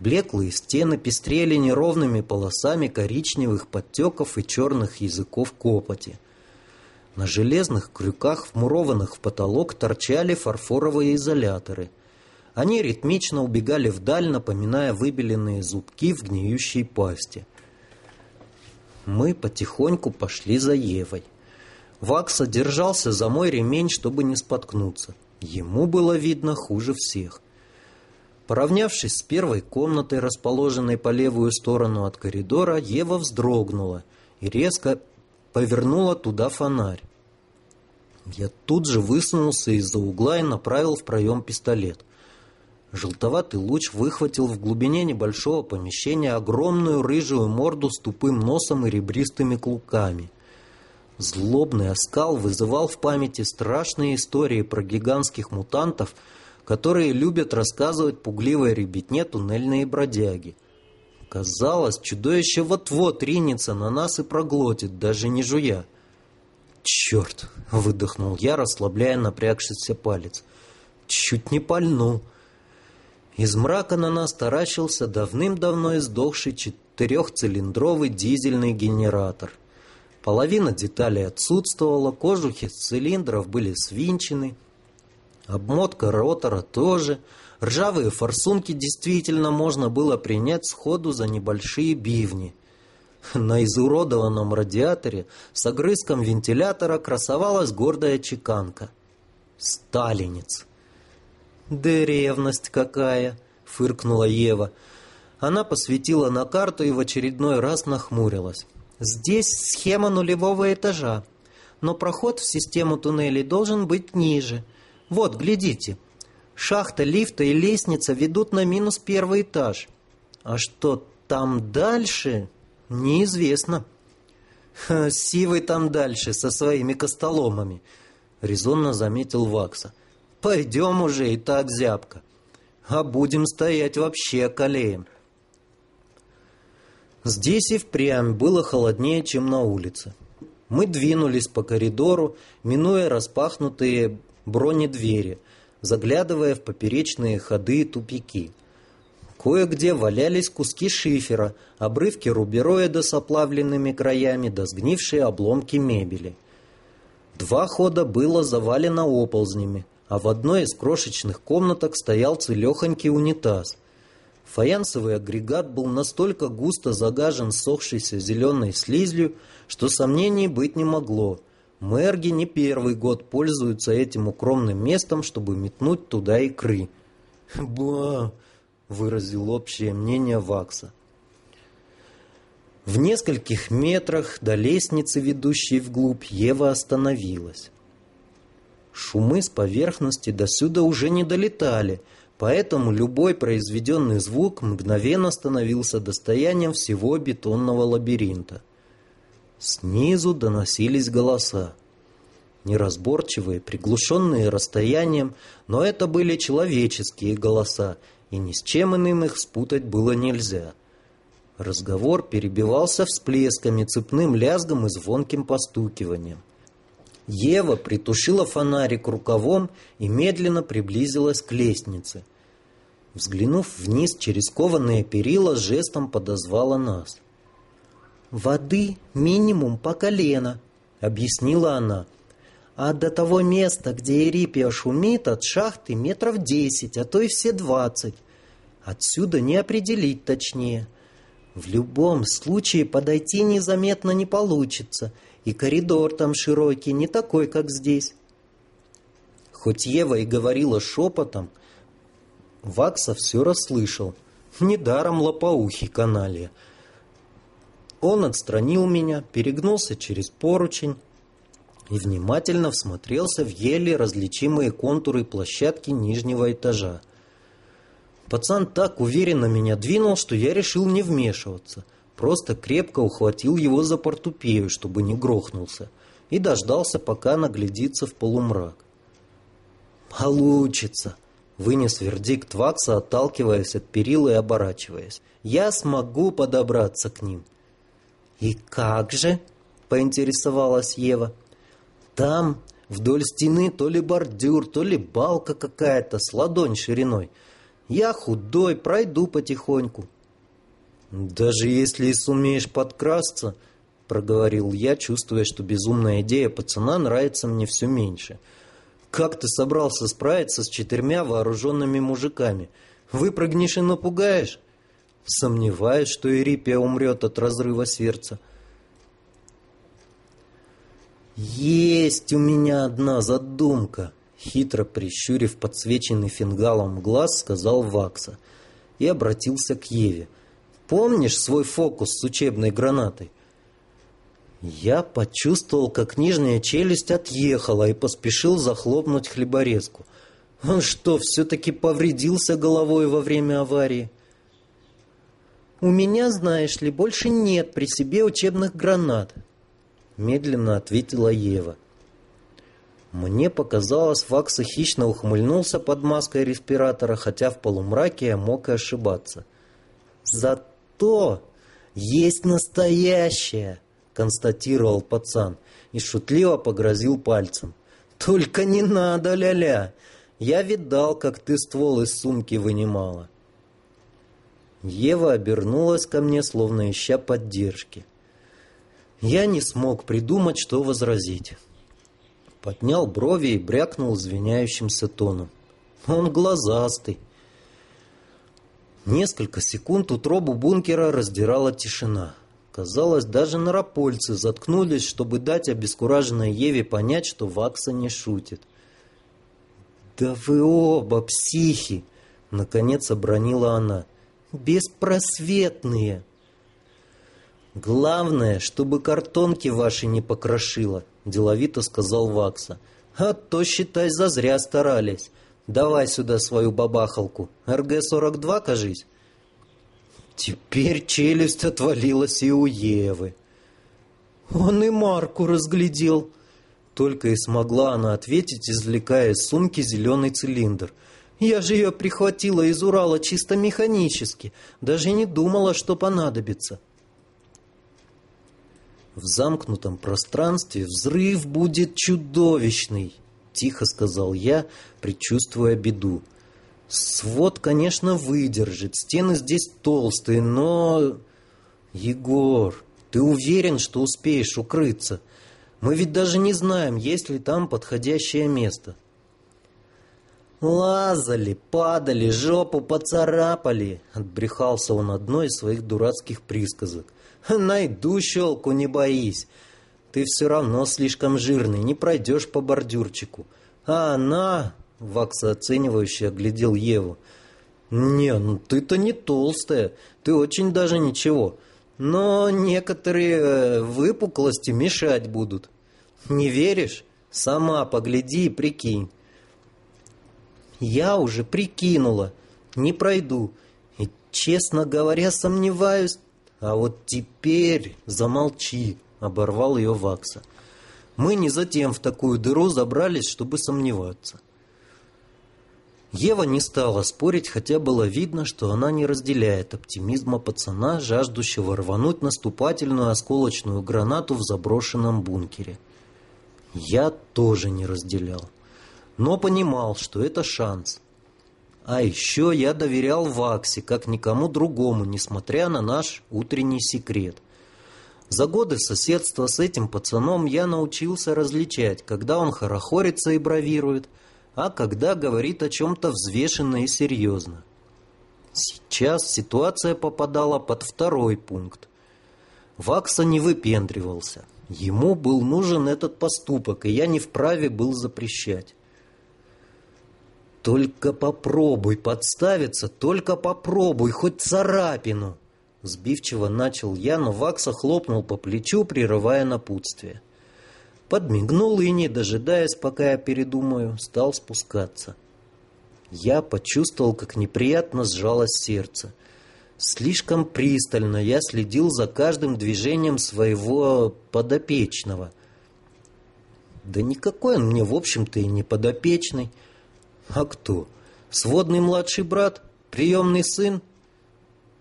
[SPEAKER 1] Блеклые стены пестрели неровными полосами коричневых подтеков и черных языков копоти. На железных крюках, вмурованных в потолок, торчали фарфоровые изоляторы. Они ритмично убегали вдаль, напоминая выбеленные зубки в гниющей пасти. Мы потихоньку пошли за Евой. Вакса держался за мой ремень, чтобы не споткнуться. Ему было видно хуже всех. Поравнявшись с первой комнатой, расположенной по левую сторону от коридора, Ева вздрогнула и резко повернула туда фонарь. Я тут же высунулся из-за угла и направил в проем пистолет. Желтоватый луч выхватил в глубине небольшого помещения огромную рыжую морду с тупым носом и ребристыми клыками. Злобный оскал вызывал в памяти страшные истории про гигантских мутантов, которые любят рассказывать пугливой ребятне туннельные бродяги. Казалось, чудовище вот-вот ринется на нас и проглотит, даже не жуя. «Черт!» — выдохнул я, расслабляя напрягшийся палец. «Чуть не пальнул!» Из мрака на нас таращился давным-давно издохший четырехцилиндровый дизельный генератор. Половина деталей отсутствовала, кожухи цилиндров были свинчены, обмотка ротора тоже. Ржавые форсунки действительно можно было принять сходу за небольшие бивни. На изуродованном радиаторе с огрызком вентилятора красовалась гордая чеканка. «Сталинец». «Да ревность какая!» — фыркнула Ева. Она посветила на карту и в очередной раз нахмурилась. «Здесь схема нулевого этажа, но проход в систему туннелей должен быть ниже. Вот, глядите. Шахта, лифта и лестница ведут на минус первый этаж. А что там дальше, неизвестно». «Ха, «Сивый там дальше, со своими костоломами», — резонно заметил Вакса. Пойдем уже, и так зябко. А будем стоять вообще колеем. Здесь и впрямь было холоднее, чем на улице. Мы двинулись по коридору, минуя распахнутые бронедвери, заглядывая в поперечные ходы и тупики. Кое-где валялись куски шифера, обрывки рубероида с оплавленными краями да сгнившие обломки мебели. Два хода было завалено оползнями, а в одной из крошечных комнаток стоял целехонький унитаз. Фаянсовый агрегат был настолько густо загажен сохшейся зеленой слизью, что сомнений быть не могло. Мэрги не первый год пользуются этим укромным местом, чтобы метнуть туда икры. «Ба!» — выразил общее мнение Вакса. В нескольких метрах до лестницы, ведущей вглубь, Ева остановилась. Шумы с поверхности до сюда уже не долетали, поэтому любой произведенный звук мгновенно становился достоянием всего бетонного лабиринта. Снизу доносились голоса. Неразборчивые, приглушенные расстоянием, но это были человеческие голоса, и ни с чем иным их спутать было нельзя. Разговор перебивался всплесками, цепным лязгом и звонким постукиванием. Ева притушила фонарик рукавом и медленно приблизилась к лестнице. Взглянув вниз через кованые перила, жестом подозвала нас. «Воды минимум по колено», — объяснила она. «А до того места, где Эрипия шумит, от шахты метров десять, а то и все двадцать. Отсюда не определить точнее. В любом случае подойти незаметно не получится — и коридор там широкий, не такой, как здесь. Хоть Ева и говорила шепотом, Вакса все расслышал. Недаром лопоухий каналия. Он отстранил меня, перегнулся через поручень и внимательно всмотрелся в еле различимые контуры площадки нижнего этажа. Пацан так уверенно меня двинул, что я решил не вмешиваться — просто крепко ухватил его за портупею, чтобы не грохнулся, и дождался, пока наглядится в полумрак. «Получится!» — вынес вердикт Вакса, отталкиваясь от перила и оборачиваясь. «Я смогу подобраться к ним». «И как же?» — поинтересовалась Ева. «Там вдоль стены то ли бордюр, то ли балка какая-то с ладонь шириной. Я худой, пройду потихоньку. «Даже если и сумеешь подкрасться», — проговорил я, чувствуя, что безумная идея пацана нравится мне все меньше. «Как ты собрался справиться с четырьмя вооруженными мужиками? Выпрыгнешь и напугаешь?» Сомневаюсь, что Ирипия умрет от разрыва сердца. «Есть у меня одна задумка», — хитро прищурив подсвеченный фингалом глаз, сказал Вакса и обратился к Еве — Помнишь свой фокус с учебной гранатой? Я почувствовал, как нижняя челюсть отъехала и поспешил захлопнуть хлеборезку. Он что, все-таки повредился головой во время аварии? «У меня, знаешь ли, больше нет при себе учебных гранат», — медленно ответила Ева. Мне показалось, Факса хищно ухмыльнулся под маской респиратора, хотя в полумраке я мог и ошибаться. «Зато
[SPEAKER 2] «Что? Есть настоящая!» — констатировал пацан и шутливо погрозил пальцем. «Только не надо, ля-ля! Я видал, как ты ствол из сумки вынимала». Ева обернулась ко мне, словно ища поддержки. Я не смог придумать, что возразить. Поднял брови и брякнул звеняющимся тоном. Он глазастый. Несколько секунд утробу бункера раздирала тишина. Казалось, даже наропольцы заткнулись, чтобы дать обескураженной Еве понять, что Вакса не шутит. «Да вы оба психи!» — наконец обронила она. «Беспросветные!» «Главное, чтобы картонки ваши не покрошило», — деловито сказал Вакса. «А то, считай, зазря старались. Давай сюда свою бабахалку. РГ-42, кажись». Теперь челюсть отвалилась и у Евы. «Он и Марку разглядел», — только и смогла она ответить, извлекая из сумки зеленый цилиндр. «Я же ее прихватила из Урала чисто механически, даже не думала, что понадобится». В замкнутом пространстве взрыв будет чудовищный, тихо сказал я, предчувствуя беду. Свод, конечно, выдержит, стены здесь толстые, но... Егор, ты уверен, что успеешь укрыться? Мы ведь даже не знаем, есть ли там подходящее место. Лазали, падали, жопу поцарапали, отбрехался он одной из своих дурацких присказок. Найду щелку, не боись. Ты все равно слишком жирный, не пройдешь по бордюрчику. А она, Вакса оценивающе оглядел Еву. «Не, ну ты-то не толстая, ты очень даже ничего. Но некоторые э, выпуклости мешать будут. Не веришь? Сама погляди и прикинь». «Я уже прикинула, не пройду. И, честно говоря, сомневаюсь, а вот теперь замолчи, оборвал ее Вакса. Мы не затем в такую дыру забрались, чтобы сомневаться. Ева не стала спорить, хотя было видно, что она не разделяет оптимизма пацана, жаждущего рвануть наступательную осколочную гранату в заброшенном бункере. Я тоже не разделял, но понимал, что это шанс – а еще я доверял Ваксе, как никому другому, несмотря на наш утренний секрет. За годы соседства с этим пацаном я научился различать, когда он хорохорится и бравирует, а когда говорит о чем-то взвешенно и серьезно. Сейчас ситуация попадала под второй пункт. Вакса не выпендривался. Ему был нужен этот поступок, и я не вправе был запрещать. Только попробуй подставиться, только попробуй, хоть царапину. Сбивчиво начал я, но Вакса хлопнул по плечу, прерывая напутствие. Подмигнул и, не дожидаясь, пока я передумаю, стал спускаться. Я почувствовал, как неприятно сжалось сердце. Слишком пристально я следил за каждым движением своего подопечного. Да никакой он мне, в общем-то, и не подопечный. А кто? Сводный младший брат? Приемный сын?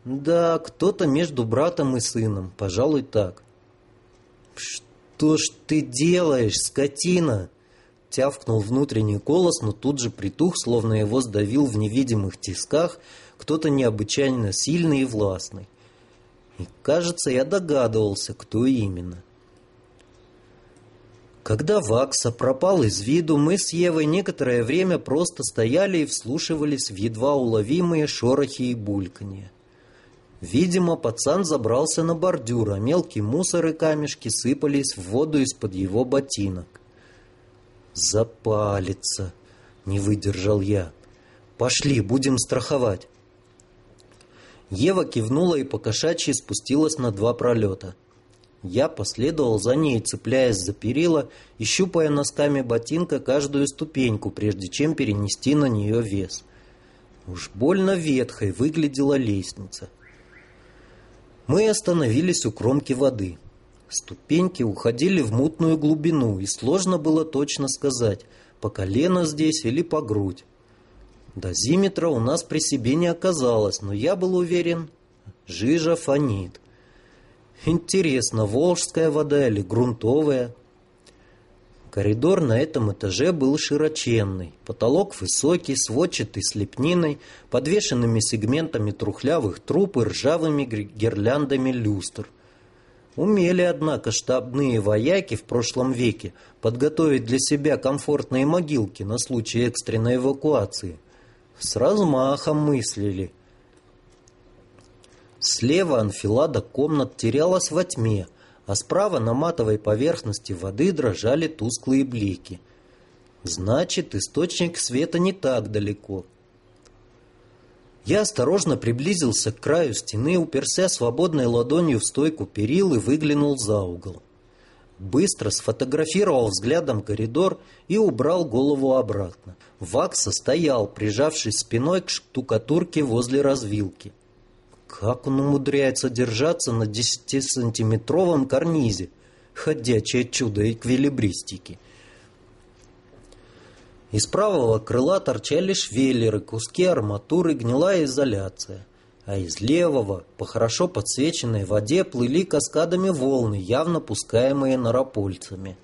[SPEAKER 2] Да, кто-то между братом и сыном, пожалуй, так. Что ж ты делаешь, скотина? Тявкнул внутренний голос, но тут же притух, словно его сдавил в невидимых тисках кто-то необычайно сильный и властный. И, кажется, я догадывался, кто именно. Когда Вакса пропал из виду, мы с Евой некоторое время просто стояли и вслушивались в едва уловимые шорохи и бульканье. Видимо, пацан забрался на бордюр, а мелкий мусор и камешки сыпались в воду из-под его ботинок. «Запалится!» — не выдержал я. «Пошли, будем страховать!» Ева кивнула и покошачьи спустилась на два пролета — я последовал за ней, цепляясь за перила и щупая носками ботинка каждую ступеньку, прежде чем перенести на нее вес. Уж больно ветхой выглядела лестница. Мы остановились у кромки воды. Ступеньки уходили в мутную глубину, и сложно было точно сказать, по колено здесь или по грудь. Дозиметра у нас при себе не оказалось, но я был уверен,
[SPEAKER 1] Жижа фонит. Интересно, волжская вода или грунтовая? Коридор на этом этаже был широченный, потолок высокий, сводчатый с лепниной, подвешенными сегментами трухлявых труб и ржавыми гирляндами люстр. Умели, однако, штабные вояки в прошлом веке подготовить для себя комфортные могилки на случай экстренной эвакуации. С размахом мыслили. Слева анфилада комнат терялась во тьме, а справа на матовой поверхности воды дрожали тусклые блики. Значит, источник света не так далеко. Я осторожно приблизился к краю стены, уперся свободной ладонью в стойку перил и выглянул за угол. Быстро сфотографировал взглядом коридор и убрал голову обратно. Вакса стоял, прижавшись спиной к штукатурке возле развилки. Как он умудряется держаться на десятисантиметровом карнизе? Ходячее чудо эквилибристики. Из правого крыла торчали швеллеры, куски арматуры, гнилая изоляция. А из левого, по хорошо подсвеченной воде, плыли каскадами волны, явно пускаемые нарапольцами.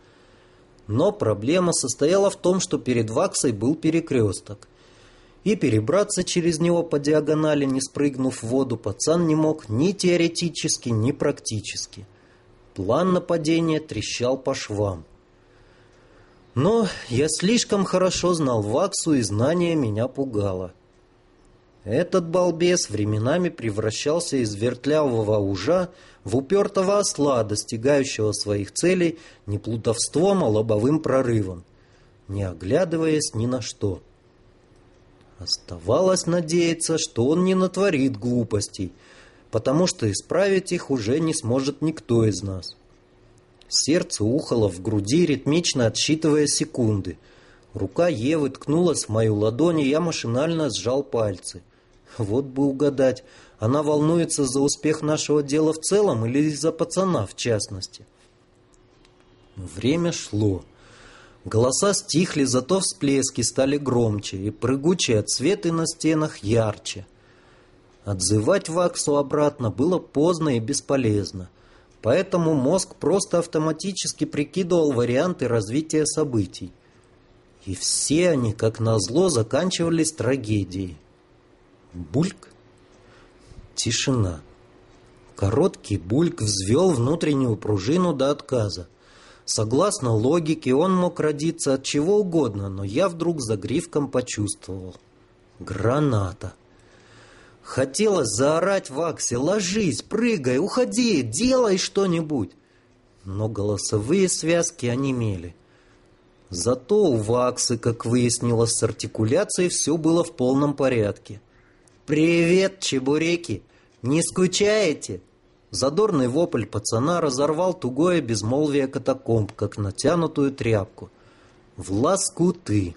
[SPEAKER 1] Но проблема состояла в том, что перед Ваксой был перекресток и перебраться через него по диагонали, не спрыгнув в воду, пацан не мог ни теоретически, ни практически. План нападения трещал по швам. Но я слишком хорошо знал Ваксу, и знание меня пугало. Этот балбес временами превращался из вертлявого ужа в упертого осла, достигающего своих целей не плутовством, а лобовым прорывом, не оглядываясь ни на что. — Оставалось надеяться, что он не натворит глупостей, потому что исправить их уже не сможет никто из нас. Сердце ухало в груди, ритмично отсчитывая секунды. Рука Евы ткнулась в мою ладонь, и я машинально сжал пальцы. Вот бы угадать, она волнуется за успех нашего дела в целом или из-за пацана в частности. Время шло. Голоса стихли, зато всплески стали громче, и прыгучие отсветы на стенах ярче. Отзывать Ваксу обратно было поздно и бесполезно, поэтому мозг просто автоматически прикидывал варианты развития событий. И все они, как назло, заканчивались трагедией. Бульк. Тишина. Короткий бульк взвел внутреннюю пружину до отказа. Согласно логике, он мог родиться от чего угодно, но я вдруг за гривком почувствовал. Граната. Хотелось заорать Ваксе «Ложись, прыгай, уходи, делай что-нибудь!» Но голосовые связки онемели. Зато у Ваксы, как выяснилось, с артикуляцией все было в полном порядке. «Привет, чебуреки! Не скучаете?» Задорный вопль пацана разорвал тугое безмолвие катакомб, как натянутую тряпку. В ласку ты.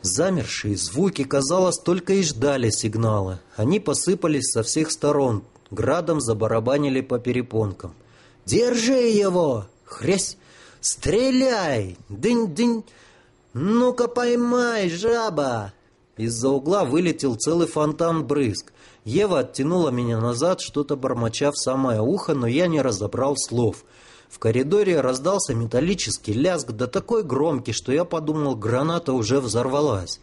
[SPEAKER 1] Замершие звуки, казалось, только и ждали сигнала. Они посыпались со всех сторон, градом забарабанили по перепонкам. «Держи его! Хрясь! Стреляй! Дынь-дынь! Ну-ка поймай, жаба!» Из-за угла вылетел целый фонтан брызг. Ева оттянула меня назад, что-то бормоча в самое ухо, но я не разобрал слов. В коридоре раздался металлический лязг, да такой громкий, что я подумал, граната уже взорвалась.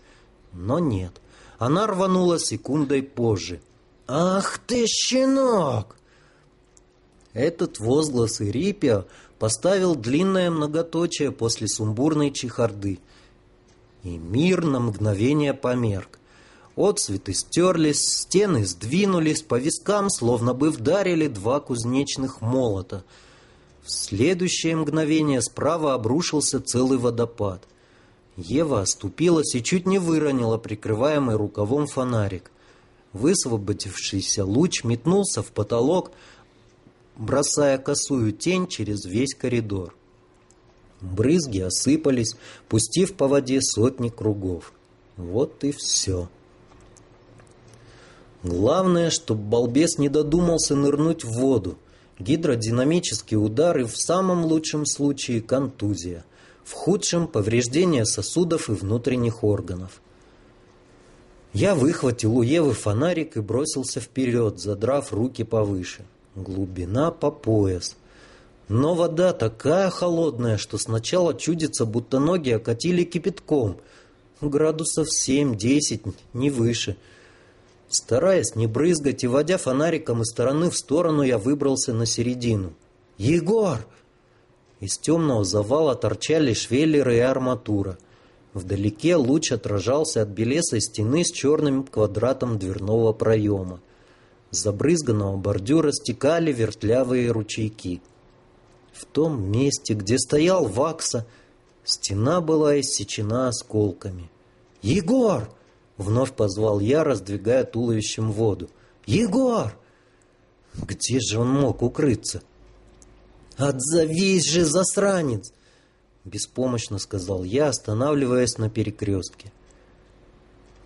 [SPEAKER 1] Но нет, она рванула секундой позже. «Ах ты, щенок!» Этот возглас Ирипио поставил длинное многоточие после сумбурной чехарды. И мир на мгновение померк. Отцветы стерлись, стены сдвинулись, по вискам словно бы вдарили два кузнечных молота. В следующее мгновение справа обрушился целый водопад. Ева оступилась и чуть не выронила прикрываемый рукавом фонарик. Высвободившийся луч метнулся в потолок, бросая косую тень через весь коридор. Брызги осыпались, пустив по воде сотни кругов. Вот и все. Главное, чтобы балбес не додумался нырнуть в воду. Гидродинамический удар и в самом лучшем случае контузия. В худшем – повреждение сосудов и внутренних органов. Я выхватил у Евы фонарик и бросился вперед, задрав руки повыше. Глубина по пояс. Но вода такая холодная, что сначала чудится, будто ноги окатили кипятком. Градусов семь-десять, не выше. Стараясь не брызгать и водя фонариком из стороны в сторону, я выбрался на середину. «Егор!» Из темного завала торчали швеллеры и арматура. Вдалеке луч отражался от белесой стены с черным квадратом дверного проема. С забрызганного бордюра стекали вертлявые ручейки. В том месте, где стоял Вакса, стена была иссечена осколками. «Егор!» — вновь позвал я, раздвигая туловищем воду. «Егор!» Где же он мог укрыться? «Отзовись же, засранец!» беспомощно сказал я, останавливаясь на перекрестке.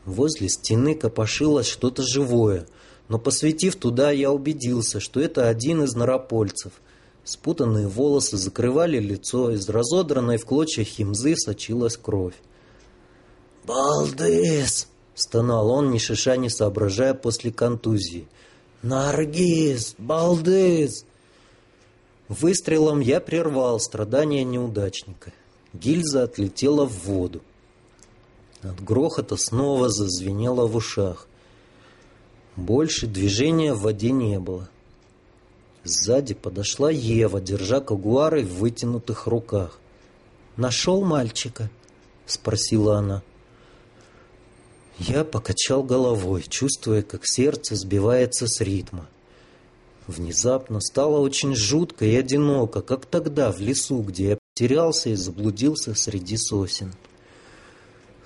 [SPEAKER 1] Возле стены копошилось что-то живое, но посветив туда, я убедился, что это один из наропольцев. Спутанные волосы закрывали лицо, из разодранной в клочья химзы сочилась кровь. «Балдыс!» — стонал он, ни шиша не соображая после контузии. «Наргиз! Балдыс!» Выстрелом я прервал страдания неудачника. Гильза отлетела в воду. От грохота снова зазвенело в ушах. Больше движения в воде не было. Сзади подошла Ева, держа кагуары в вытянутых руках. «Нашел мальчика?» — спросила она. Я покачал головой, чувствуя, как сердце сбивается с ритма. Внезапно стало очень жутко и одиноко, как тогда в лесу, где я потерялся и заблудился среди сосен.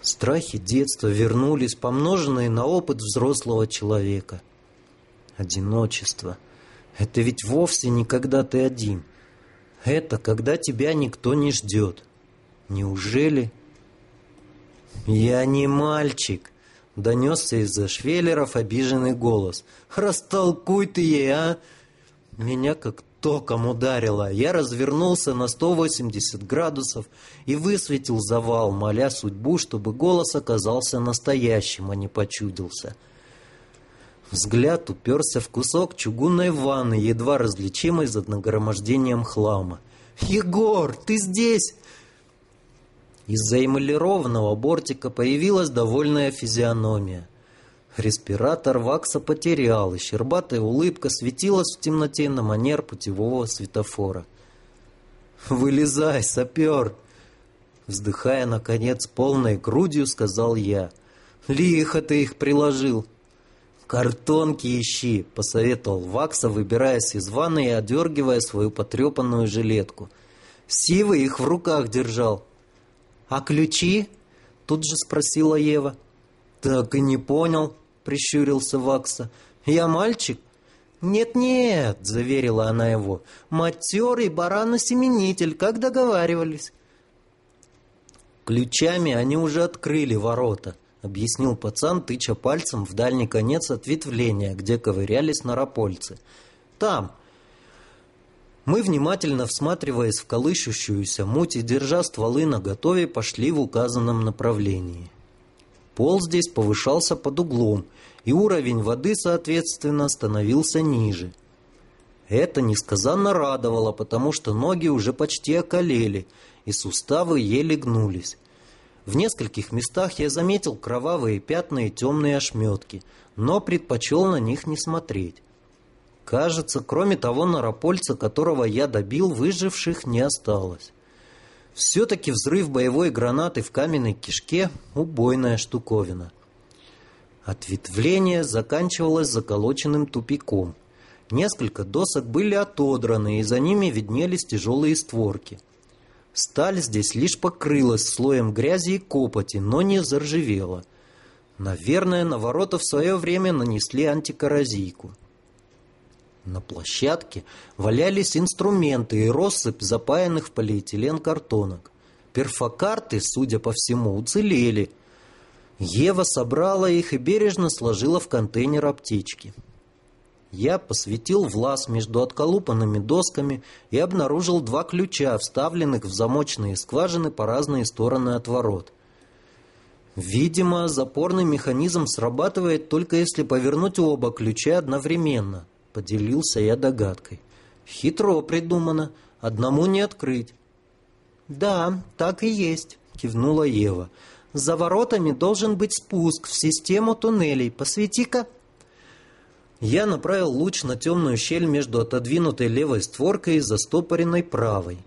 [SPEAKER 1] Страхи детства вернулись, помноженные на опыт взрослого человека. Одиночество — это ведь вовсе не когда ты один. Это когда тебя никто не ждет. Неужели... «Я не мальчик!» — донесся из-за швеллеров обиженный голос. «Растолкуй ты ей, а!» Меня как током ударило. Я развернулся на 180 градусов и высветил завал, моля судьбу, чтобы голос оказался настоящим, а не почудился. Взгляд уперся в кусок чугунной ванны, едва различимой за нагромождением хлама. «Егор, ты здесь?» Из-за эмалированного бортика появилась довольная физиономия. Респиратор Вакса потерял, и щербатая улыбка светилась в темноте на манер путевого светофора. «Вылезай, сапер!» Вздыхая, наконец, полной грудью, сказал я. «Лихо ты их приложил!» «Картонки ищи!» — посоветовал Вакса, выбираясь из ванны и одергивая свою потрепанную жилетку. Сивый их в руках держал. «А ключи?» — тут же спросила Ева. «Так и не понял», — прищурился Вакса. «Я мальчик?» «Нет-нет», — заверила она его, — «матерый бараносеменитель, как договаривались». «Ключами они уже открыли ворота», — объяснил пацан, тыча пальцем в дальний конец ответвления, где ковырялись наропольцы. «Там». Мы, внимательно всматриваясь в колышущуюся муть и держа стволы наготове, пошли в указанном направлении. Пол здесь повышался под углом, и уровень воды, соответственно, становился ниже. Это несказанно радовало, потому что ноги уже почти околели, и суставы еле гнулись. В нескольких местах я заметил кровавые пятна и темные ошметки, но предпочел на них не смотреть. Кажется, кроме того наропольца, которого я добил, выживших не осталось. Все-таки взрыв боевой гранаты в каменной кишке – убойная штуковина. Ответвление заканчивалось заколоченным тупиком. Несколько досок были отодраны, и за ними виднелись тяжелые створки. Сталь здесь лишь покрылась слоем грязи и копоти, но не заржавела. Наверное, на ворота в свое время нанесли антикоррозийку. На площадке валялись инструменты и россыпь запаянных в полиэтилен картонок. Перфокарты, судя по всему, уцелели. Ева собрала их и бережно сложила в контейнер аптечки. Я посветил в лаз между отколупанными досками и обнаружил два ключа, вставленных в замочные скважины по разные стороны от ворот. Видимо, запорный механизм срабатывает только если повернуть оба ключа одновременно, поделился я догадкой. Хитро придумано, одному не открыть. Да, так и есть, кивнула Ева. За воротами должен быть спуск в систему туннелей. Посвети-ка. Я направил луч на темную щель между отодвинутой левой створкой и застопоренной правой.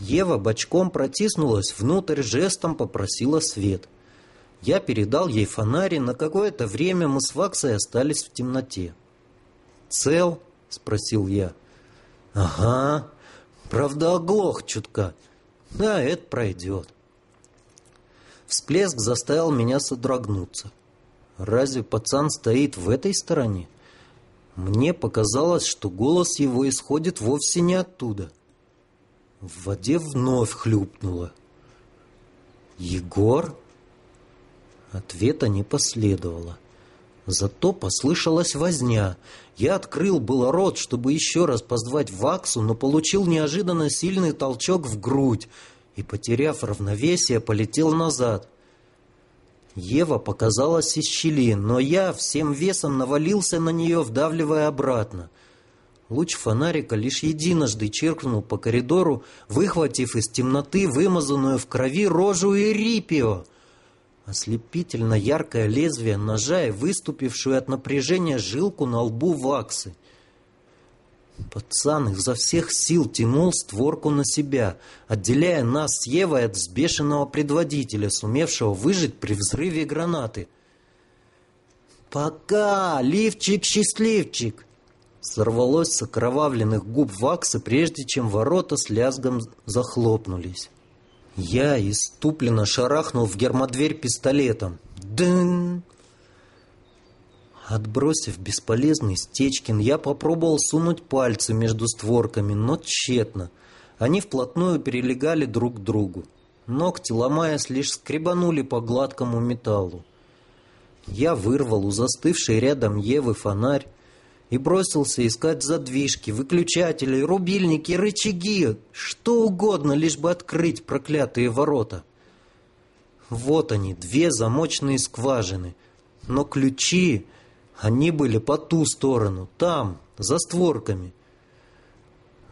[SPEAKER 1] Ева бочком протиснулась внутрь, жестом попросила свет. Я передал ей фонарь, и на какое-то время мы с Ваксой остались в темноте. «Цел?» — спросил я. «Ага. Правда, оглох чутка. Да, это пройдет». Всплеск заставил меня содрогнуться. Разве пацан стоит в этой стороне? Мне показалось, что голос его исходит вовсе не оттуда. В воде вновь хлюпнуло. «Егор?» Ответа не последовало. Зато послышалась возня. Я открыл было рот, чтобы еще раз позвать Ваксу, но получил неожиданно сильный толчок в грудь и, потеряв равновесие, полетел назад. Ева показалась из щели, но я всем весом навалился на нее, вдавливая обратно. Луч фонарика лишь единожды черкнул по коридору, выхватив из темноты вымазанную в крови рожу Эрипио. Ослепительно яркое лезвие ножа и выступившую от напряжения жилку на лбу ваксы. Пацан изо всех сил тянул створку на себя, отделяя нас с Евой от взбешенного предводителя, сумевшего выжить при взрыве гранаты. «Пока, лифчик-счастливчик!» Сорвалось с окровавленных губ ваксы, прежде чем ворота с лязгом захлопнулись. Я иступленно шарахнул в гермодверь пистолетом. Дын! Отбросив бесполезный Стечкин, я попробовал сунуть пальцы между створками, но тщетно. Они вплотную перелегали друг к другу. Ногти, ломаясь, лишь скребанули по гладкому металлу. Я вырвал у застывшей рядом Евы фонарь, и бросился искать задвижки, выключатели, рубильники, рычаги, что угодно, лишь бы открыть проклятые ворота. Вот они, две замочные скважины, но ключи, они были по ту сторону, там, за створками.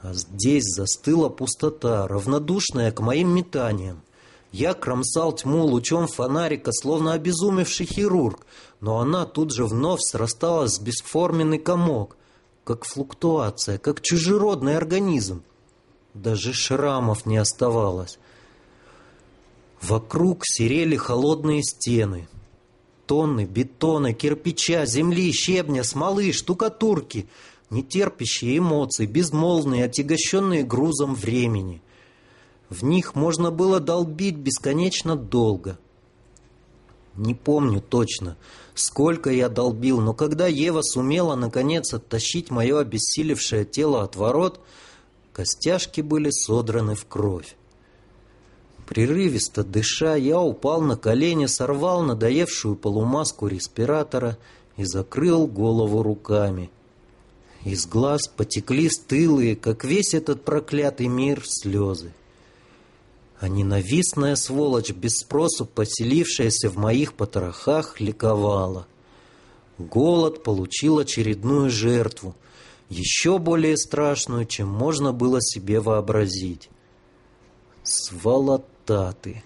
[SPEAKER 1] А здесь застыла пустота, равнодушная к моим метаниям. Я кромсал тьму лучом фонарика, словно обезумевший хирург, но она тут же вновь срасталась с бесформенный комок, как флуктуация, как чужеродный организм. Даже шрамов не оставалось. Вокруг серели холодные стены. Тонны бетона, кирпича, земли, щебня, смолы, штукатурки, нетерпящие эмоций, безмолвные, отягощенные грузом времени — в них можно было долбить бесконечно долго. Не помню точно, сколько я долбил, но когда Ева сумела наконец оттащить мое обессилевшее тело от ворот, костяшки были содраны в кровь. Прерывисто дыша, я упал на колени, сорвал надоевшую полумаску респиратора и закрыл голову руками. Из глаз потекли стылые, как весь этот проклятый мир, слезы а ненавистная сволочь, без спросу поселившаяся в моих потрохах, ликовала. Голод получил очередную жертву, еще более страшную, чем можно было себе вообразить. Сволотаты!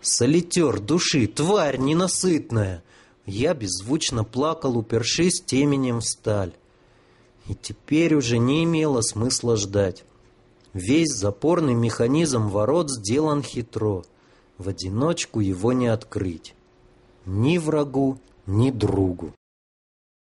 [SPEAKER 1] Солитер души, тварь ненасытная! Я беззвучно плакал, упершись теменем в сталь. И теперь уже не имело смысла ждать. Весь запорный механизм ворот сделан хитро. В одиночку его не открыть. Ни врагу, ни другу.